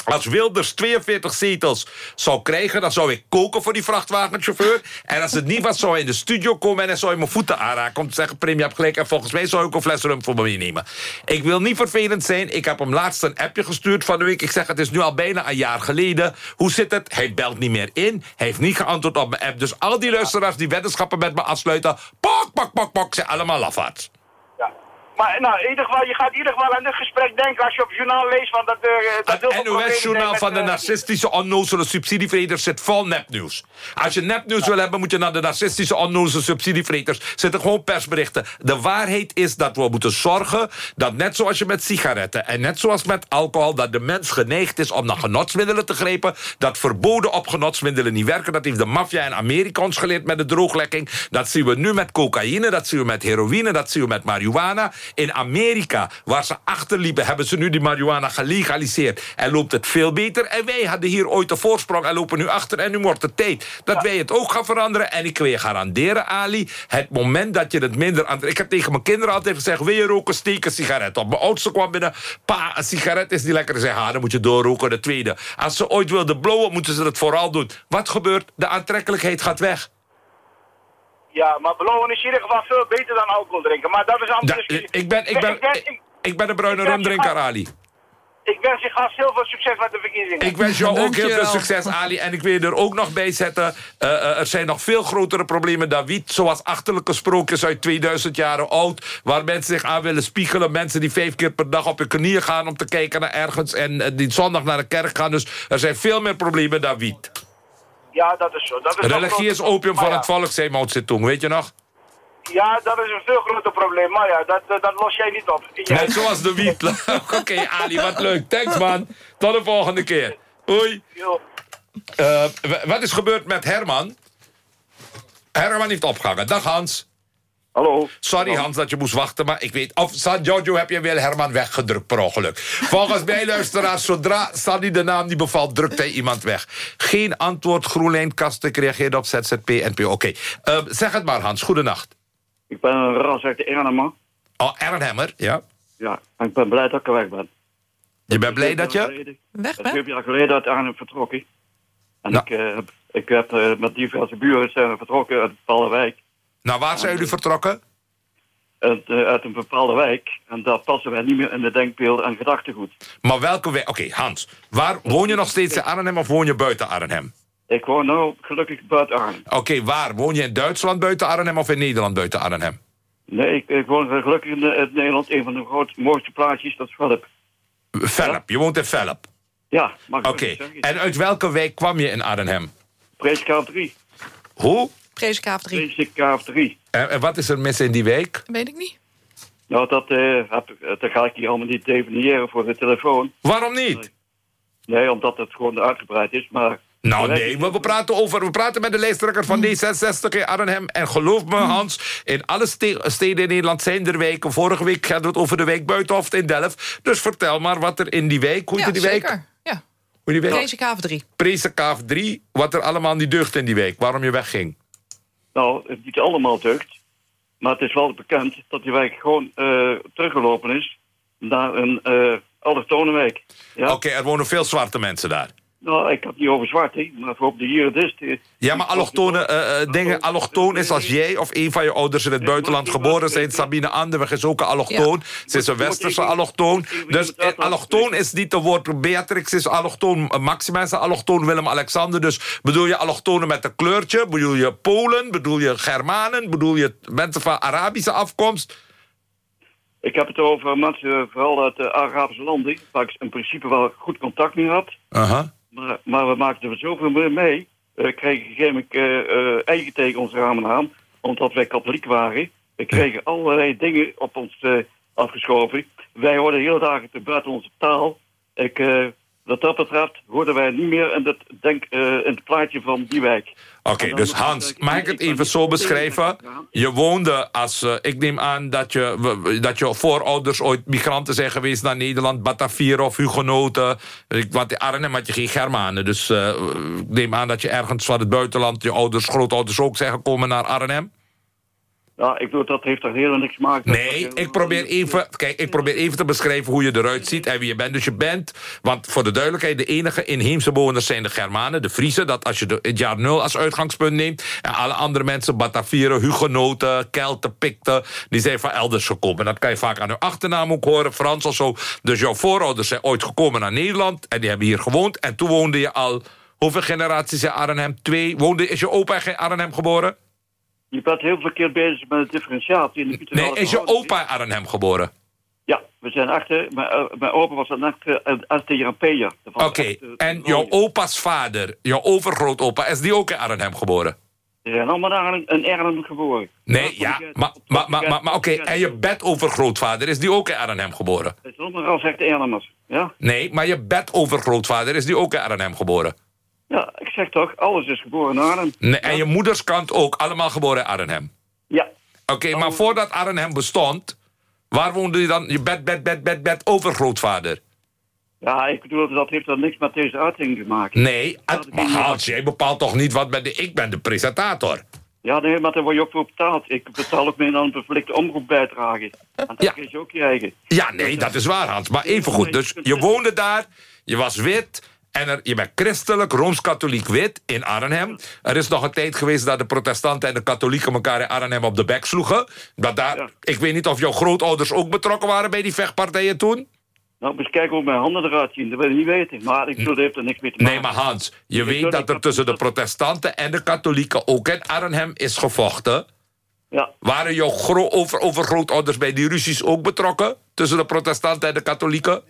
als Wilders 42 zetels zou krijgen... dan zou ik koken voor die vrachtwagenchauffeur. En als het niet was, zou hij in de studio komen... en dan zou hij mijn voeten aanraken om te zeggen... Prim, je hebt gelijk. En volgens mij zou ik een fles rum voor me meenemen. Ik wil niet vervelend zijn. Ik heb hem laatst een appje gestuurd van de week. Ik zeg, het is nu al bijna een jaar geleden. Hoe zit het? Hij belt niet meer in. Hij heeft niet geantwoord op mijn app. Dus al die luisteraars die weddenschappen met me afsluiten... pok, pok, pok, pok, zijn allemaal lafaards. Maar nou, in ieder geval, je gaat in ieder geval aan dit gesprek denken als je op het journaal leest van dat er... dat Het NOS-journaal van de eh, narcistische, onnozele subsidievreters zit vol nepnieuws. Als je nepnieuws wil hebben, moet je naar de narcistische, onnozele subsidievreters. Zitten gewoon persberichten. De waarheid is dat we moeten zorgen dat net zoals je met sigaretten... en net zoals met alcohol, dat de mens geneigd is om naar genotsmiddelen te grepen. Dat verboden op genotsmiddelen niet werken. Dat heeft de maffia in Amerika ons geleerd met de drooglegging. Dat zien we nu met cocaïne, dat zien we met heroïne, dat zien we met marihuana. In Amerika, waar ze achterliepen, hebben ze nu die marihuana gelegaliseerd. En loopt het veel beter. En wij hadden hier ooit de voorsprong en lopen nu achter. En nu wordt het tijd dat wij het ook gaan veranderen. En ik wil je garanderen, Ali, het moment dat je het minder... aan- Ik heb tegen mijn kinderen altijd gezegd, wil je roken, steek een sigaret op. Mijn oudste kwam binnen, pa, een sigaret is niet lekker. Ze zei, dan moet je doorroken, de tweede. Als ze ooit wilden blowen, moeten ze het vooral doen. Wat gebeurt? De aantrekkelijkheid gaat weg. Ja, maar blowen is in ieder geval veel beter dan alcohol drinken. Maar dat is een andere Da- discussie. ik, ben, ik, ben, ik, wens- ik, ik ben een bruine rumdrinker, Ali. ik wens je gast heel veel succes met de verkiezingen. Ik wens jou ook heel veel succes, Ali. En ik wil je er ook nog bij zetten... eh, eh, er zijn nog veel grotere problemen dan wiet. Zoals achterlijke sprookjes uit 2000 jaren oud... waar mensen zich aan willen spiegelen. Mensen die vijf keer per dag op hun knieën gaan... om te kijken naar ergens en eh, die zondag naar de kerk gaan. Dus er zijn veel meer problemen dan wiet. Ja, dat is zo. Dat is Religie is opium maar ja. het volk, zei Mao Zedong. Weet je nog? Ja, dat is een veel groter probleem. Maar ja, dat, dat, dat los jij niet op. Jij- Net zoals de wiet. Oké, Ali, wat leuk. Thanks, man. Tot de volgende keer. Hoi. Eh, wat is gebeurd met Herman? Herman heeft opgehangen. Dag Hans. Hallo. Sorry Hans dat je moest wachten, maar ik weet... Of San Giorgio heb je weer Herman weggedrukt per ongeluk. Volgens mij luisteraars, zodra Sandy de naam niet bevalt... drukt hij iemand weg. Geen antwoord, GroenLijn, Kastek reageerde op ZZP, NPO. Oké, Eh, zeg het maar Hans, goedenacht. Ik ben een ras uit de Ernema. Oh, Ernhemmer, ja. Ja, en ik ben blij dat ik er weg ben. Je bent blij dat je... geleden- Weg, Zeven ben? jaar geleden uit Arnhem vertrokken. En Nou. ik, eh, heb, ik heb eh, met diverse buren zijn we vertrokken uit een Nou, waar zijn jullie vertrokken? Uit, eh, uit een bepaalde wijk. En daar passen wij niet meer in de denkbeelden en gedachtegoed. Maar welke wijk? Oké, Hans. Waar woon je nog steeds in Arnhem of woon je buiten Arnhem? Ik woon nu gelukkig buiten Arnhem. Oké, waar? Woon je in Duitsland buiten Arnhem of in Nederland buiten Arnhem? Nee, ik, ik woon gelukkig in, eh, in Nederland. Een van de groot, mooiste plaatsjes, dat is Velp. Velp, je woont in Velp. Ja, mag ik Oké, en uit welke wijk kwam je in Arnhem? Preeskaaf 3. Hoe? Preeskaaf 3. Preeskaaf 3. En, en wat is er mis in die wijk? Weet ik niet. Nou, dat, eh, heb, ik- dat ga ik hier allemaal niet definiëren voor de telefoon. Waarom niet? Nee, omdat het gewoon uitgebreid is, maar... Nou nee, we, we praten over, we praten met de lijsttrekker van D66 in Arnhem. En geloof me Hans, in alle ste- steden in Nederland zijn er wijken. Vorige week gaat het over de wijk Buitenhof in Delft. Dus vertel maar wat er in die wijk, hoe Ja, die wijk? zeker. Ja. Hoe die wijk? Preeskaaf 3. Prezenkaaf 3, wat er allemaal niet deugt in die week. Waarom je wegging. Nou, niet allemaal deugd. Maar het is wel bekend dat die wijk gewoon eh, teruggelopen is naar een allochtone wijk. Ja? Oké, er wonen veel zwarte mensen daar. Nou, ik had het niet over zwart, hè, maar voor op de jihadisten... Ja, maar allochtone eh, eh, dingen. Allochtoon is als jij of een van je ouders in het buitenland geboren zijn. Sabine Anderweg is ook een allochtoon. Ze is een westerse allochtoon. Dus eh, allochtoon is niet het woord. Beatrix is allochtoon. Maxima is een allochtoon. Willem-Alexander. Dus bedoel je allochtonen met een kleurtje? Bedoel je Polen? Bedoel je Germanen? Bedoel je mensen van Arabische afkomst? Ik heb het over mensen, vooral uit de Arabische landen... waar ik in principe wel goed contact mee had. Aha. Maar, maar we maakten er zoveel mee mee. We kregen op een gegeven moment eh, eh, eigen tegen onze ramen aan. Omdat wij katholiek waren. We kregen allerlei dingen op ons eh, afgeschoven. Wij hoorden de hele dagen te buiten onze taal. Ik, eh, wat dat betreft hoorden wij niet meer in het, denk, eh, in het plaatje van die wijk. Oké, dus Hans, mag ik het even zo beschrijven? Je woonde als, eh, ik neem aan dat je, dat je voorouders ooit migranten zijn geweest naar Nederland, Batavieren of Hugenoten. Want in Arnhem had je geen Germanen, dus eh, ik neem aan dat je ergens van het buitenland, je ouders, grootouders ook zijn gekomen naar Arnhem. Nou, ik bedoel, dat heeft er helemaal niks te maken. Nee, ik probeer even, kijk, ik probeer even te beschrijven hoe je eruit ziet en wie je bent. Dus je bent, want voor de duidelijkheid, de enige inheemse bewoners zijn de Germanen, de Friesen. Dat als je de, het jaar nul als uitgangspunt neemt. En alle andere mensen, Batavieren, Hugenoten, Kelten, Pikten, die zijn van elders gekomen. Dat kan je vaak aan hun achternaam ook horen, Frans of zo. Dus jouw voorouders zijn ooit gekomen naar Nederland en die hebben hier gewoond. En toen woonde je al, hoeveel generaties in Arnhem? Twee. Woonde, is je opa in Arnhem geboren? Je bent heel verkeerd bezig met de differentiatie. In de Nee, is je opa in Arnhem geboren? Ja, we zijn achter. Mijn, uh, mijn opa was een achter Asterampeja. Oké, en jouw opa's vader, jouw overgrootopa, is die ook in Arnhem geboren? Ze zijn allemaal in Arnhem geboren. Nee, ja, maar, maar, maar, maar, oké, en je bedovergrootvader, is die ook in Arnhem geboren? Dat is allemaal al zegt Arnhemmers, ja? Nee, maar je bedovergrootvader, is die ook in Arnhem geboren? Ja, ik zeg toch, alles is geboren in Arnhem. Nee, en je moeders kant ook, allemaal geboren in Arnhem? Ja. Oké, maar voordat Arnhem bestond, waar woonde je dan je bed, bed, bed, bed, bed overgrootvader? Ja, ik bedoel, dat heeft dan niks met deze uiting te maken. Nee, maar Hans, jij bepaalt toch niet wat ben de... Ik ben de presentator. Ja, nee, maar daar word je ook voor betaald. Ik betaal ook mee aan een verplichte omroep bijdragen. En dat Ja. kun je ook krijgen. Ja, nee, dat is waar, Hans. Maar even goed, dus je woonde daar, je was wit... en er, je bent christelijk, rooms-katholiek wit in Arnhem. Er is nog een tijd geweest dat de protestanten en de katholieken... elkaar in Arnhem op de bek sloegen. Dat daar, Ja. Ik weet niet of jouw grootouders ook betrokken waren... bij die vechtpartijen toen? Nou, eens kijken hoe mijn handen eruit zien. Dat wil ik niet weten. Maar ik bedoel, dat heeft er niks mee te maken. Nee, maar Hans, je Ik weet dat er tussen de protestanten en de katholieken... ook in Arnhem is gevochten. Ja, Waren jouw gro over overgrootouders bij die ruzies ook betrokken? Tussen de protestanten en de katholieken?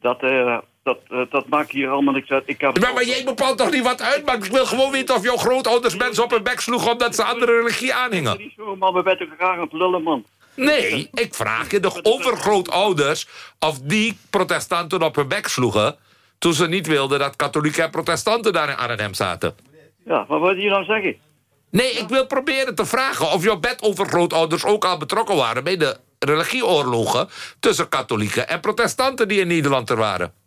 dat, eh, dat, eh, dat maakt hier allemaal niks uit. Ik Maar, maar jij bepaalt toch niet wat uitmaakt? Ik wil gewoon weten of jouw grootouders mensen op hun bek sloegen... omdat ze andere religie aanhingen. niet zo, maar we weten graag aan het lullen, man. Nee, ik vraag je de overgrootouders... of die protestanten op hun bek sloegen... toen ze niet wilden dat katholieken en protestanten daar in Arnhem zaten. Ja, maar wat wil je nou zeggen? Nee, ik wil proberen te vragen of jouw bedovergrootouders ook al betrokken waren... bij de religieoorlogen tussen katholieken en protestanten die in Nederland er waren.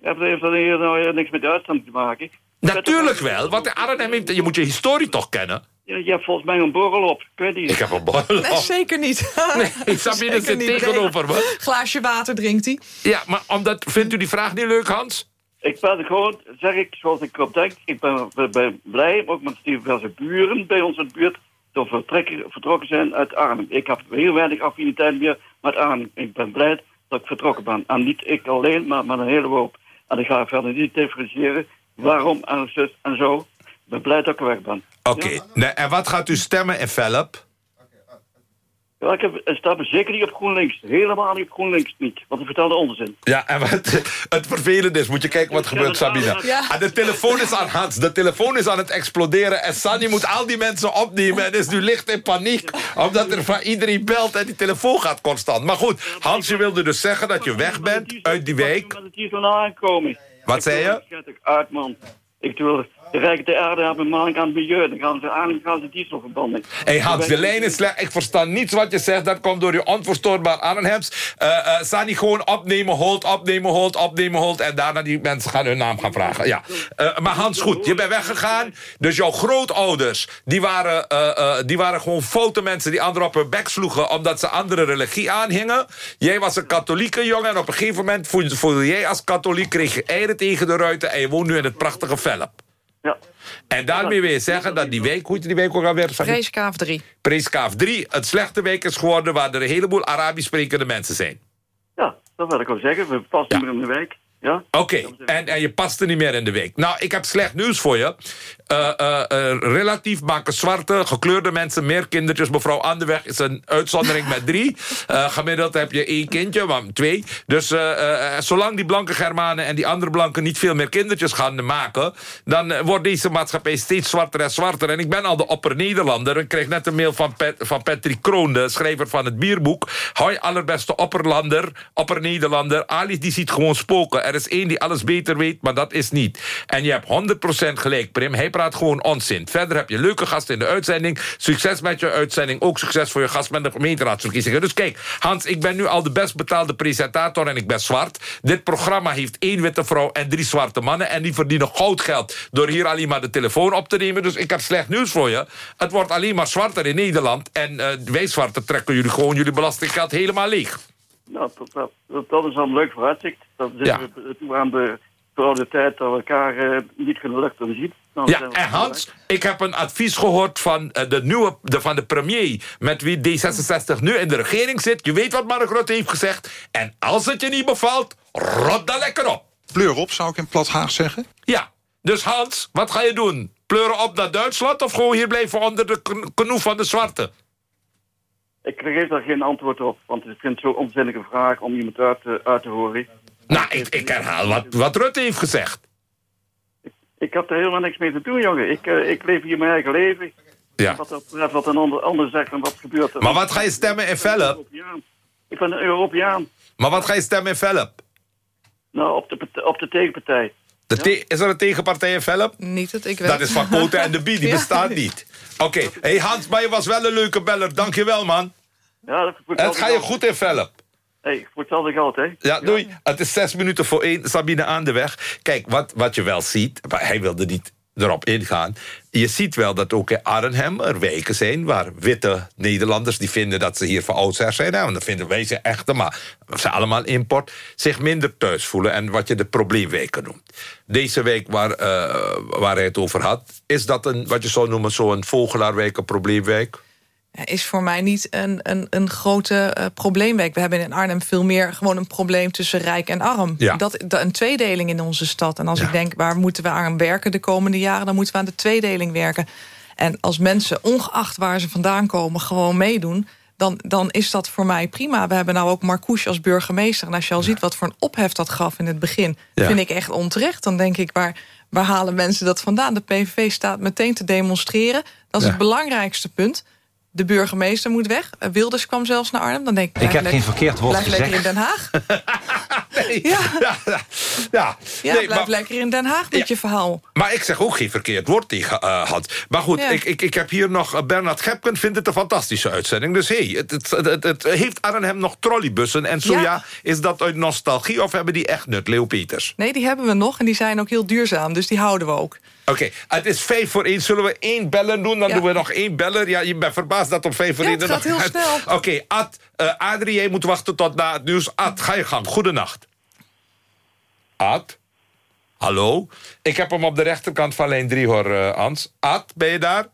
Heeft dat hier nou niks met de uitstand te maken. Natuurlijk wel, want in Arnhem heeft, je moet je historie toch kennen. Ja, je hebt volgens mij een borrel op. Ik weet niet. Ik heb een borrel. Nee, zeker niet. Nee, Sabine Zeker zit niet. tegenover me. Glaasje water drinkt hij. Ja, maar omdat, vindt u die vraag niet leuk, Hans? Ik ben gewoon, zeg ik, zoals ik op denk, ik ben, ben blij, ook met diverse buren bij ons in de buurt, dat vertrekken, vertrokken zijn uit Arnhem. Ik heb heel weinig affiniteit meer met Arnhem. Ik ben blij dat ik vertrokken ben. En niet ik alleen, maar met een hele hoop. En ik ga verder niet differentiëren waarom en zus en zo. Ik ben blij dat ik weg ben. Oké, Ja. nee, en wat gaat u stemmen in Velp? Ja, ik heb, ik sta zeker niet op GroenLinks. Helemaal niet op GroenLinks niet. Want ik vertelde onzin. Ja, en wat het vervelende is, moet je kijken wat gebeurt, Sabine. Ja. De telefoon is aan Hans, de telefoon is aan het exploderen... en Sunny moet al die mensen opnemen en is nu licht in paniek... omdat er van iedereen belt en die telefoon gaat constant. Maar goed, Hans, je wilde dus zeggen dat je weg bent uit die week. Met het hier zo aankomen. Wat zei je? Ik uit, man. Ik wil de rijke de aarde hebben maling aan het milieu. Dan gaan ze aan gaan ze. Hé hey Hans, de lijn is slecht. Ik versta niets wat je zegt. Dat komt door je onverstoorbaar Arnhems. Uh, uh, Sani gewoon opnemen, hold, opnemen, hold, opnemen, hold. En daarna die mensen gaan hun naam gaan vragen. Ja. Uh, maar Hans, goed, je bent weggegaan. Dus jouw grootouders, die waren, uh, die waren gewoon foute mensen... die anderen op hun bek sloegen omdat ze andere religie aanhingen. Jij was een katholieke jongen en op een gegeven moment... voelde, voelde jij als katholiek, kreeg je eieren tegen de ruiten... en je woont nu in het prachtige Velp. Ja. En daarmee wil je zeggen dat die week... Hoe heet die week ook alweer? Vreeskaaf 3. Preeskaaf 3 het slechte week is geworden... waar er een heleboel Arabisch sprekende mensen zijn. Ja, dat wil ik ook zeggen. We passen Ja. meer in de wijk. Ja? Oké, okay. en, en je past er niet meer in de week. Nou, ik heb slecht nieuws voor je. Uh, uh, uh, relatief maken zwarte, gekleurde mensen meer kindertjes. Mevrouw Anderweg is een uitzondering met drie. gemiddeld heb je één kindje, maar twee. Dus zolang die blanke Germanen en die andere blanken... niet veel meer kindertjes gaan maken... dan wordt deze maatschappij steeds zwarter en zwarter. En ik ben al de opper-Nederlander. Ik kreeg net een mail van, Pat, van Patrick Kroon, de schrijver van het bierboek. Hoi, allerbeste opperlander, opper-Nederlander. Ali die ziet gewoon spoken. Er is één die alles beter weet, maar dat is niet. En je hebt 100% gelijk, Prim. Hij praat gewoon onzin. Verder heb je leuke gasten in de uitzending. Succes met je uitzending. Ook succes voor je gast met de gemeenteraadsverkiezingen. Dus kijk, Hans, ik ben nu al de best betaalde presentator en ik ben zwart. Dit programma heeft één witte vrouw en drie zwarte mannen. En die verdienen goudgeld door hier alleen maar de telefoon op te nemen. Dus ik heb slecht nieuws voor je. Het wordt alleen maar zwarter in Nederland. En uh, wij zwarte trekken jullie gewoon jullie belastinggeld helemaal leeg. Nou, dat, dat, dat, dat is een leuk vooruitzicht. Dat is Ja. toe aan de oude tijd dat we elkaar uh, niet kunnen luchten zien. Dan Ja, en Hans, ik heb een advies gehoord van, uh, de, nieuwe, de, van de premier... met wie D66 nu in de regering zit. Je weet wat Mark Rutte heeft gezegd. En als het je niet bevalt, rot dan lekker op. Pleur op, zou ik in plat Haag zeggen. Ja, dus Hans, wat ga je doen? Pleuren op naar Duitsland of gewoon hier blijven onder de kn- knoe van de zwarte? Ik geef daar geen antwoord op, want ik vind het zo'n onzinnige vraag om iemand uit, te- uit te horen. Nou, ik, ik herhaal wat, wat Rutte heeft gezegd. Ik heb er helemaal niks mee te doen, jongen. Ik, eh, ik leef hier mijn eigen leven. Ja. Wat dat wat een ander, ander zegt en wat gebeurt er. Maar wat ga je stemmen in Velp? Ik ben een Europeaan. Maar wat ga je stemmen in Velp? Nou, op de, op de tegenpartij. Te- is er een tegenpartij in Velp? Niet dat ik weet. Dat is van en de Bie, die Ja. bestaat niet. Oké, hey Hans, maar je was wel een leuke beller. Dankjewel, man. Ja, dat Het gaat je goed in Velp. Hey, voor hetzelfde geld, hè? Ja, doei. Het is zes minuten voor één. Sabine aan de weg. Kijk, wat, wat je wel ziet... Maar hij wilde niet erop ingaan. Je ziet wel dat ook in Arnhem er wijken zijn... waar witte Nederlanders die vinden dat ze hier van oudsher zijn... en dat vinden wij ze echte, maar ze allemaal import... zich minder thuis voelen en wat je de probleemwijken noemt. Deze wijk waar, eh, waar hij het over had... is dat een, wat je zou noemen, zo'n vogelaarwijk, een probleemwijk? Is voor mij niet een, een, een grote eh, probleemwijk. We hebben in Arnhem veel meer gewoon een probleem tussen rijk en arm. Ja. Dat, dat, een tweedeling in onze stad. En als Ja. ik denk, waar moeten we aan werken de komende jaren... dan moeten we aan de tweedeling werken. En als mensen, ongeacht waar ze vandaan komen, gewoon meedoen... Dan, dan is dat voor mij prima. We hebben nou ook Marcouche als burgemeester. En als je al ziet wat voor een ophef dat gaf in het begin... Vind ik echt onterecht. Dan denk ik, waar, waar halen mensen dat vandaan? De PVV staat meteen te demonstreren. Dat is het belangrijkste punt. De burgemeester moet weg. Eh, Wilders kwam zelfs naar Arnhem. Dan denk ik, blijf heb geen verkeerd woord Blijf lekker in gezegd. Den Haag. Nee. Ja. ja, ja. ja. Ja, Nee, blijf maar- lekker in Den Haag met je verhaal. Maar ik zeg ook geen verkeerd woord tegen uh, Hans. Maar goed, ik, ik, ik heb hier nog... uh, Bernard Gepken vindt het een fantastische uitzending. Dus hey, het, het, het, het- heeft Arnhem nog trolleybussen? En zo ja. Ja. is dat uit nostalgie of hebben die echt nut, Leo Peters? Nee, die hebben we nog en die zijn ook heel duurzaam. Dus die houden we ook. Oké, het is vijf voor één. Zullen we één beller doen? Dan Ja. doen we nog één beller. Ja, je bent verbaasd dat om vijf voor Ja, één... het er gaat nog- heel snel. Oké, Ad, uh, Adrie, jij moet wachten tot na het nieuws. Ad, ga je gang. Goedenacht. Ad? Hallo? Ik heb hem op de rechterkant van lijn 3 hoor, uh, Ans. Ad, ben je daar?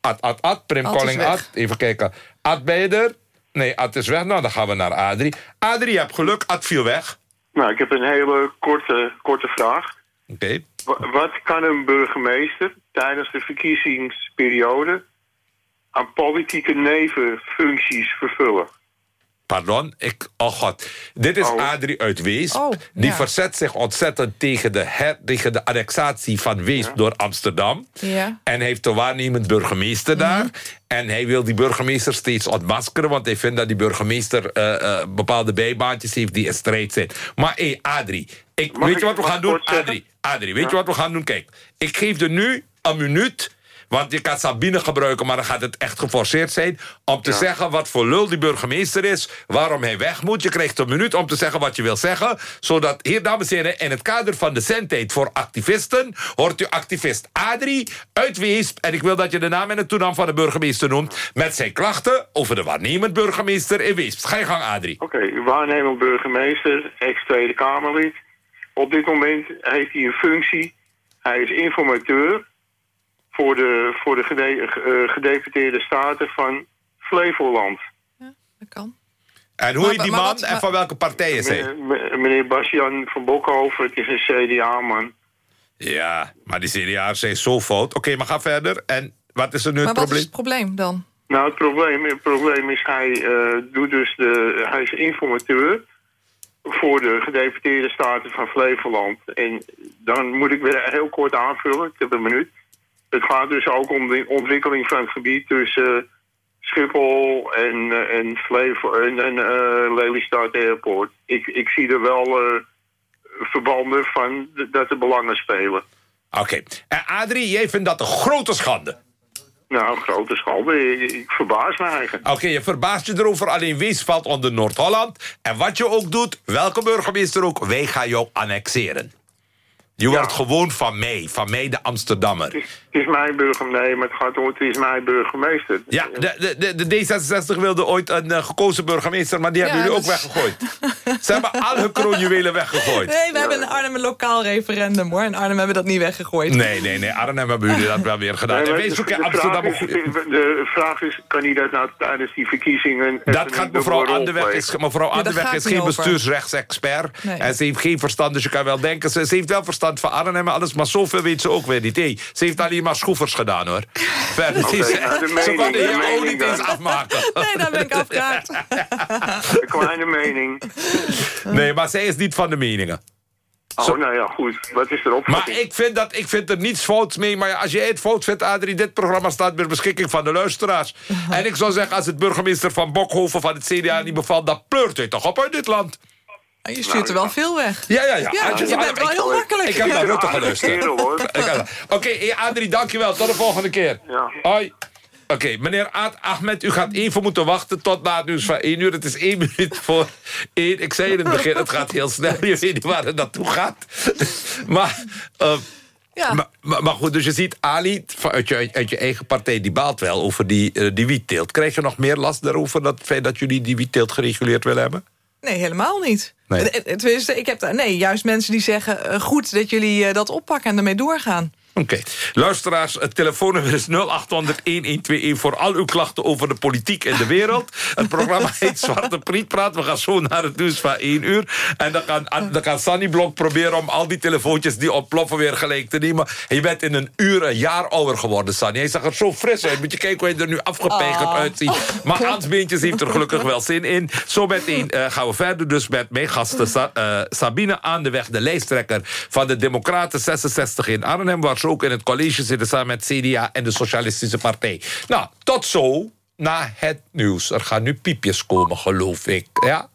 Ad, Ad, Ad, Prim Ad calling. Ad. Even kijken. Ad, ben je er? Nee, Ad is weg. Nou, dan gaan we naar Adrie. Adrie, je hebt geluk. Ad viel weg. Nou, ik heb een hele korte, korte vraag. Oké. Wat kan een burgemeester tijdens de verkiezingsperiode aan politieke nevenfuncties vervullen? Pardon? Ik, oh god. Dit is Oh. Adrie uit Weesp. Oh, die ja. verzet zich ontzettend tegen de, her, tegen de annexatie van Weesp door Amsterdam. Ja. En heeft de waarnemend burgemeester daar. En hij wil die burgemeester steeds ontmaskeren... want hij vindt dat die burgemeester eh, eh, bepaalde bijbaantjes heeft... die in strijd zijn. Maar hé, hey, Adrie, ik, Mag weet je wat we gaan doen? Adrie, Adrie, weet je wat we gaan doen? Kijk, ik geef er nu een minuut... Want je kan Sabine gebruiken, maar dan gaat het echt geforceerd zijn... om te zeggen wat voor lul die burgemeester is... waarom hij weg moet. Je krijgt een minuut om te zeggen wat je wil zeggen... zodat, hier dames en heren, in het kader van de zendtijd voor activisten... hoort u activist Adrie uit Weesp... en ik wil dat je de naam en de toenaam van de burgemeester noemt... met zijn klachten over de waarnemend burgemeester in Weesp. Ga je gang, Adrie. Oké, waarnemend burgemeester, ex-Tweede Kamerlid. Op dit moment heeft hij een functie. Hij is informateur voor de, voor de gede, eh, gedeputeerde staten van Flevoland. Dat kan. En hoe Maar- heet die maar man wat- en maar- van welke partij is hij? Meneer, Bastian van Bokhoven, het is een CDA-man. Ja, maar die CDA's zijn zo fout. Oké, maar ga verder. En wat is er nu Maar het wat probleem? is het probleem dan? Nou, het probleem, het probleem is, hij, eh, doet dus de, hij is informateur voor de gedeputeerde staten van Flevoland. En dan moet ik weer heel kort aanvullen, ik heb een minuut. Het gaat dus ook om de ontwikkeling van het gebied tussen eh, Schiphol en, eh, en, Flevo en, en eh, Lelystad Airport. Ik, ik zie er wel verbanden van dat er belangen spelen. Oké. En Adrie, jij vindt dat een grote schande. Nou, grote schande. Ik, verbaas me eigenlijk. Oké, je verbaast je erover. Alleen Wees valt onder Noord-Holland. En wat je ook doet, welke burgemeester ook... wij gaan jou annexeren. Je wordt gewoon van mij. Van mij de Amsterdammer. Het is, het is mijn burgemeester, nee, maar het gaat om, het is mijn burgemeester. Ja, de, de, de, de D66 wilde ooit een eh, gekozen burgemeester... maar die hebben jullie ook is- weggegooid. Ze hebben al hun kroonjuwelen weggegooid. Nee, we hebben in Arnhem een lokaal referendum hoor. In Arnhem hebben we dat niet weggegooid. Nee, nee, nee. Arnhem hebben jullie dat wel weer gedaan. Nee, en de, ook in de Amsterdam... vraag is, de vraag is, kan hij dat nou tijdens die verkiezingen... Dat gaat mevrouw Anderweg is, mevrouw Anderweg is geen over. bestuursrechtsexpert. Nee. En ze heeft geen verstand, dus je kan wel denken... Ze, ze heeft wel verstand van Arnhem en alles, maar zoveel weet ze ook weer niet. Hey, ze heeft alleen maar schroefers gedaan, hoor. Verder is ze, nou, de ze mening, kan de ook niet eens dan. afmaken. Nee, daar ben ik afgehaakt. Een kleine mening. Nee, maar zij is niet van de meningen. Oh, Zo- nou ja, goed. Wat is erop? Maar ik vind, dat, ik vind er niets fouts mee. Maar ja, als jij het fout vindt, Adrie, dit programma staat ter beschikking van de luisteraars. En ik zou zeggen, als het burgemeester van Bokhoven van het CDA niet bevalt... dan pleurt hij toch op uit dit land. Je stuurt er wel veel weg. Ja, ja, ja. Je bent wel ik- heel makkelijk. Ik heb naar Rutte geluisterd. Oké, hey, Adrie, dankjewel. Tot de volgende keer. Ja. Hoi. Oké, meneer Aad Ahmed, u gaat even moeten wachten tot na het nieuws van 1 uur. Het is 1 minuut voor 1. Ik zei in het begin, het gaat heel snel. Je weet niet waar het naartoe gaat. Maar, eh, Ja. maar, goed, dus je ziet Ali uit je, uit je eigen partij... die baalt wel over die, eh, die wietteelt. Krijg je nog meer last daarover... dat het feit dat jullie die wietteelt gereguleerd willen hebben? Nee, helemaal niet. Nee. Eh, eh, Tenminste, ik heb daar, nee, juist mensen die zeggen... eh, goed dat jullie dat oppakken en ermee doorgaan. Oké. Luisteraars, het telefoonnummer is 0800-1121... voor al uw klachten over de politiek en de wereld. Het programma heet Zwarte Priet Praat. We gaan zo naar het nieuws van 1 uur. En dan kan, dan kan Sunny Blok proberen om al die telefoontjes... die ontploffen weer gelijk te nemen. Je bent in een uur een jaar ouder geworden, Sunny. Hij zag er zo fris uit. Moet je kijken hoe je er nu afgepeigerd Ah. uitziet. Maar Hans Beentjes heeft er gelukkig wel zin in. Zo meteen eh, gaan we verder dus met mijn gasten... Sa- eh, Sabine aan de weg, de lijsttrekker van de Democraten 66 in Arnhem... waar ook in het college zitten samen met CDA en de Socialistische Partij. Nou, tot zo na het nieuws. Er gaan nu piepjes komen, geloof ik. Ja?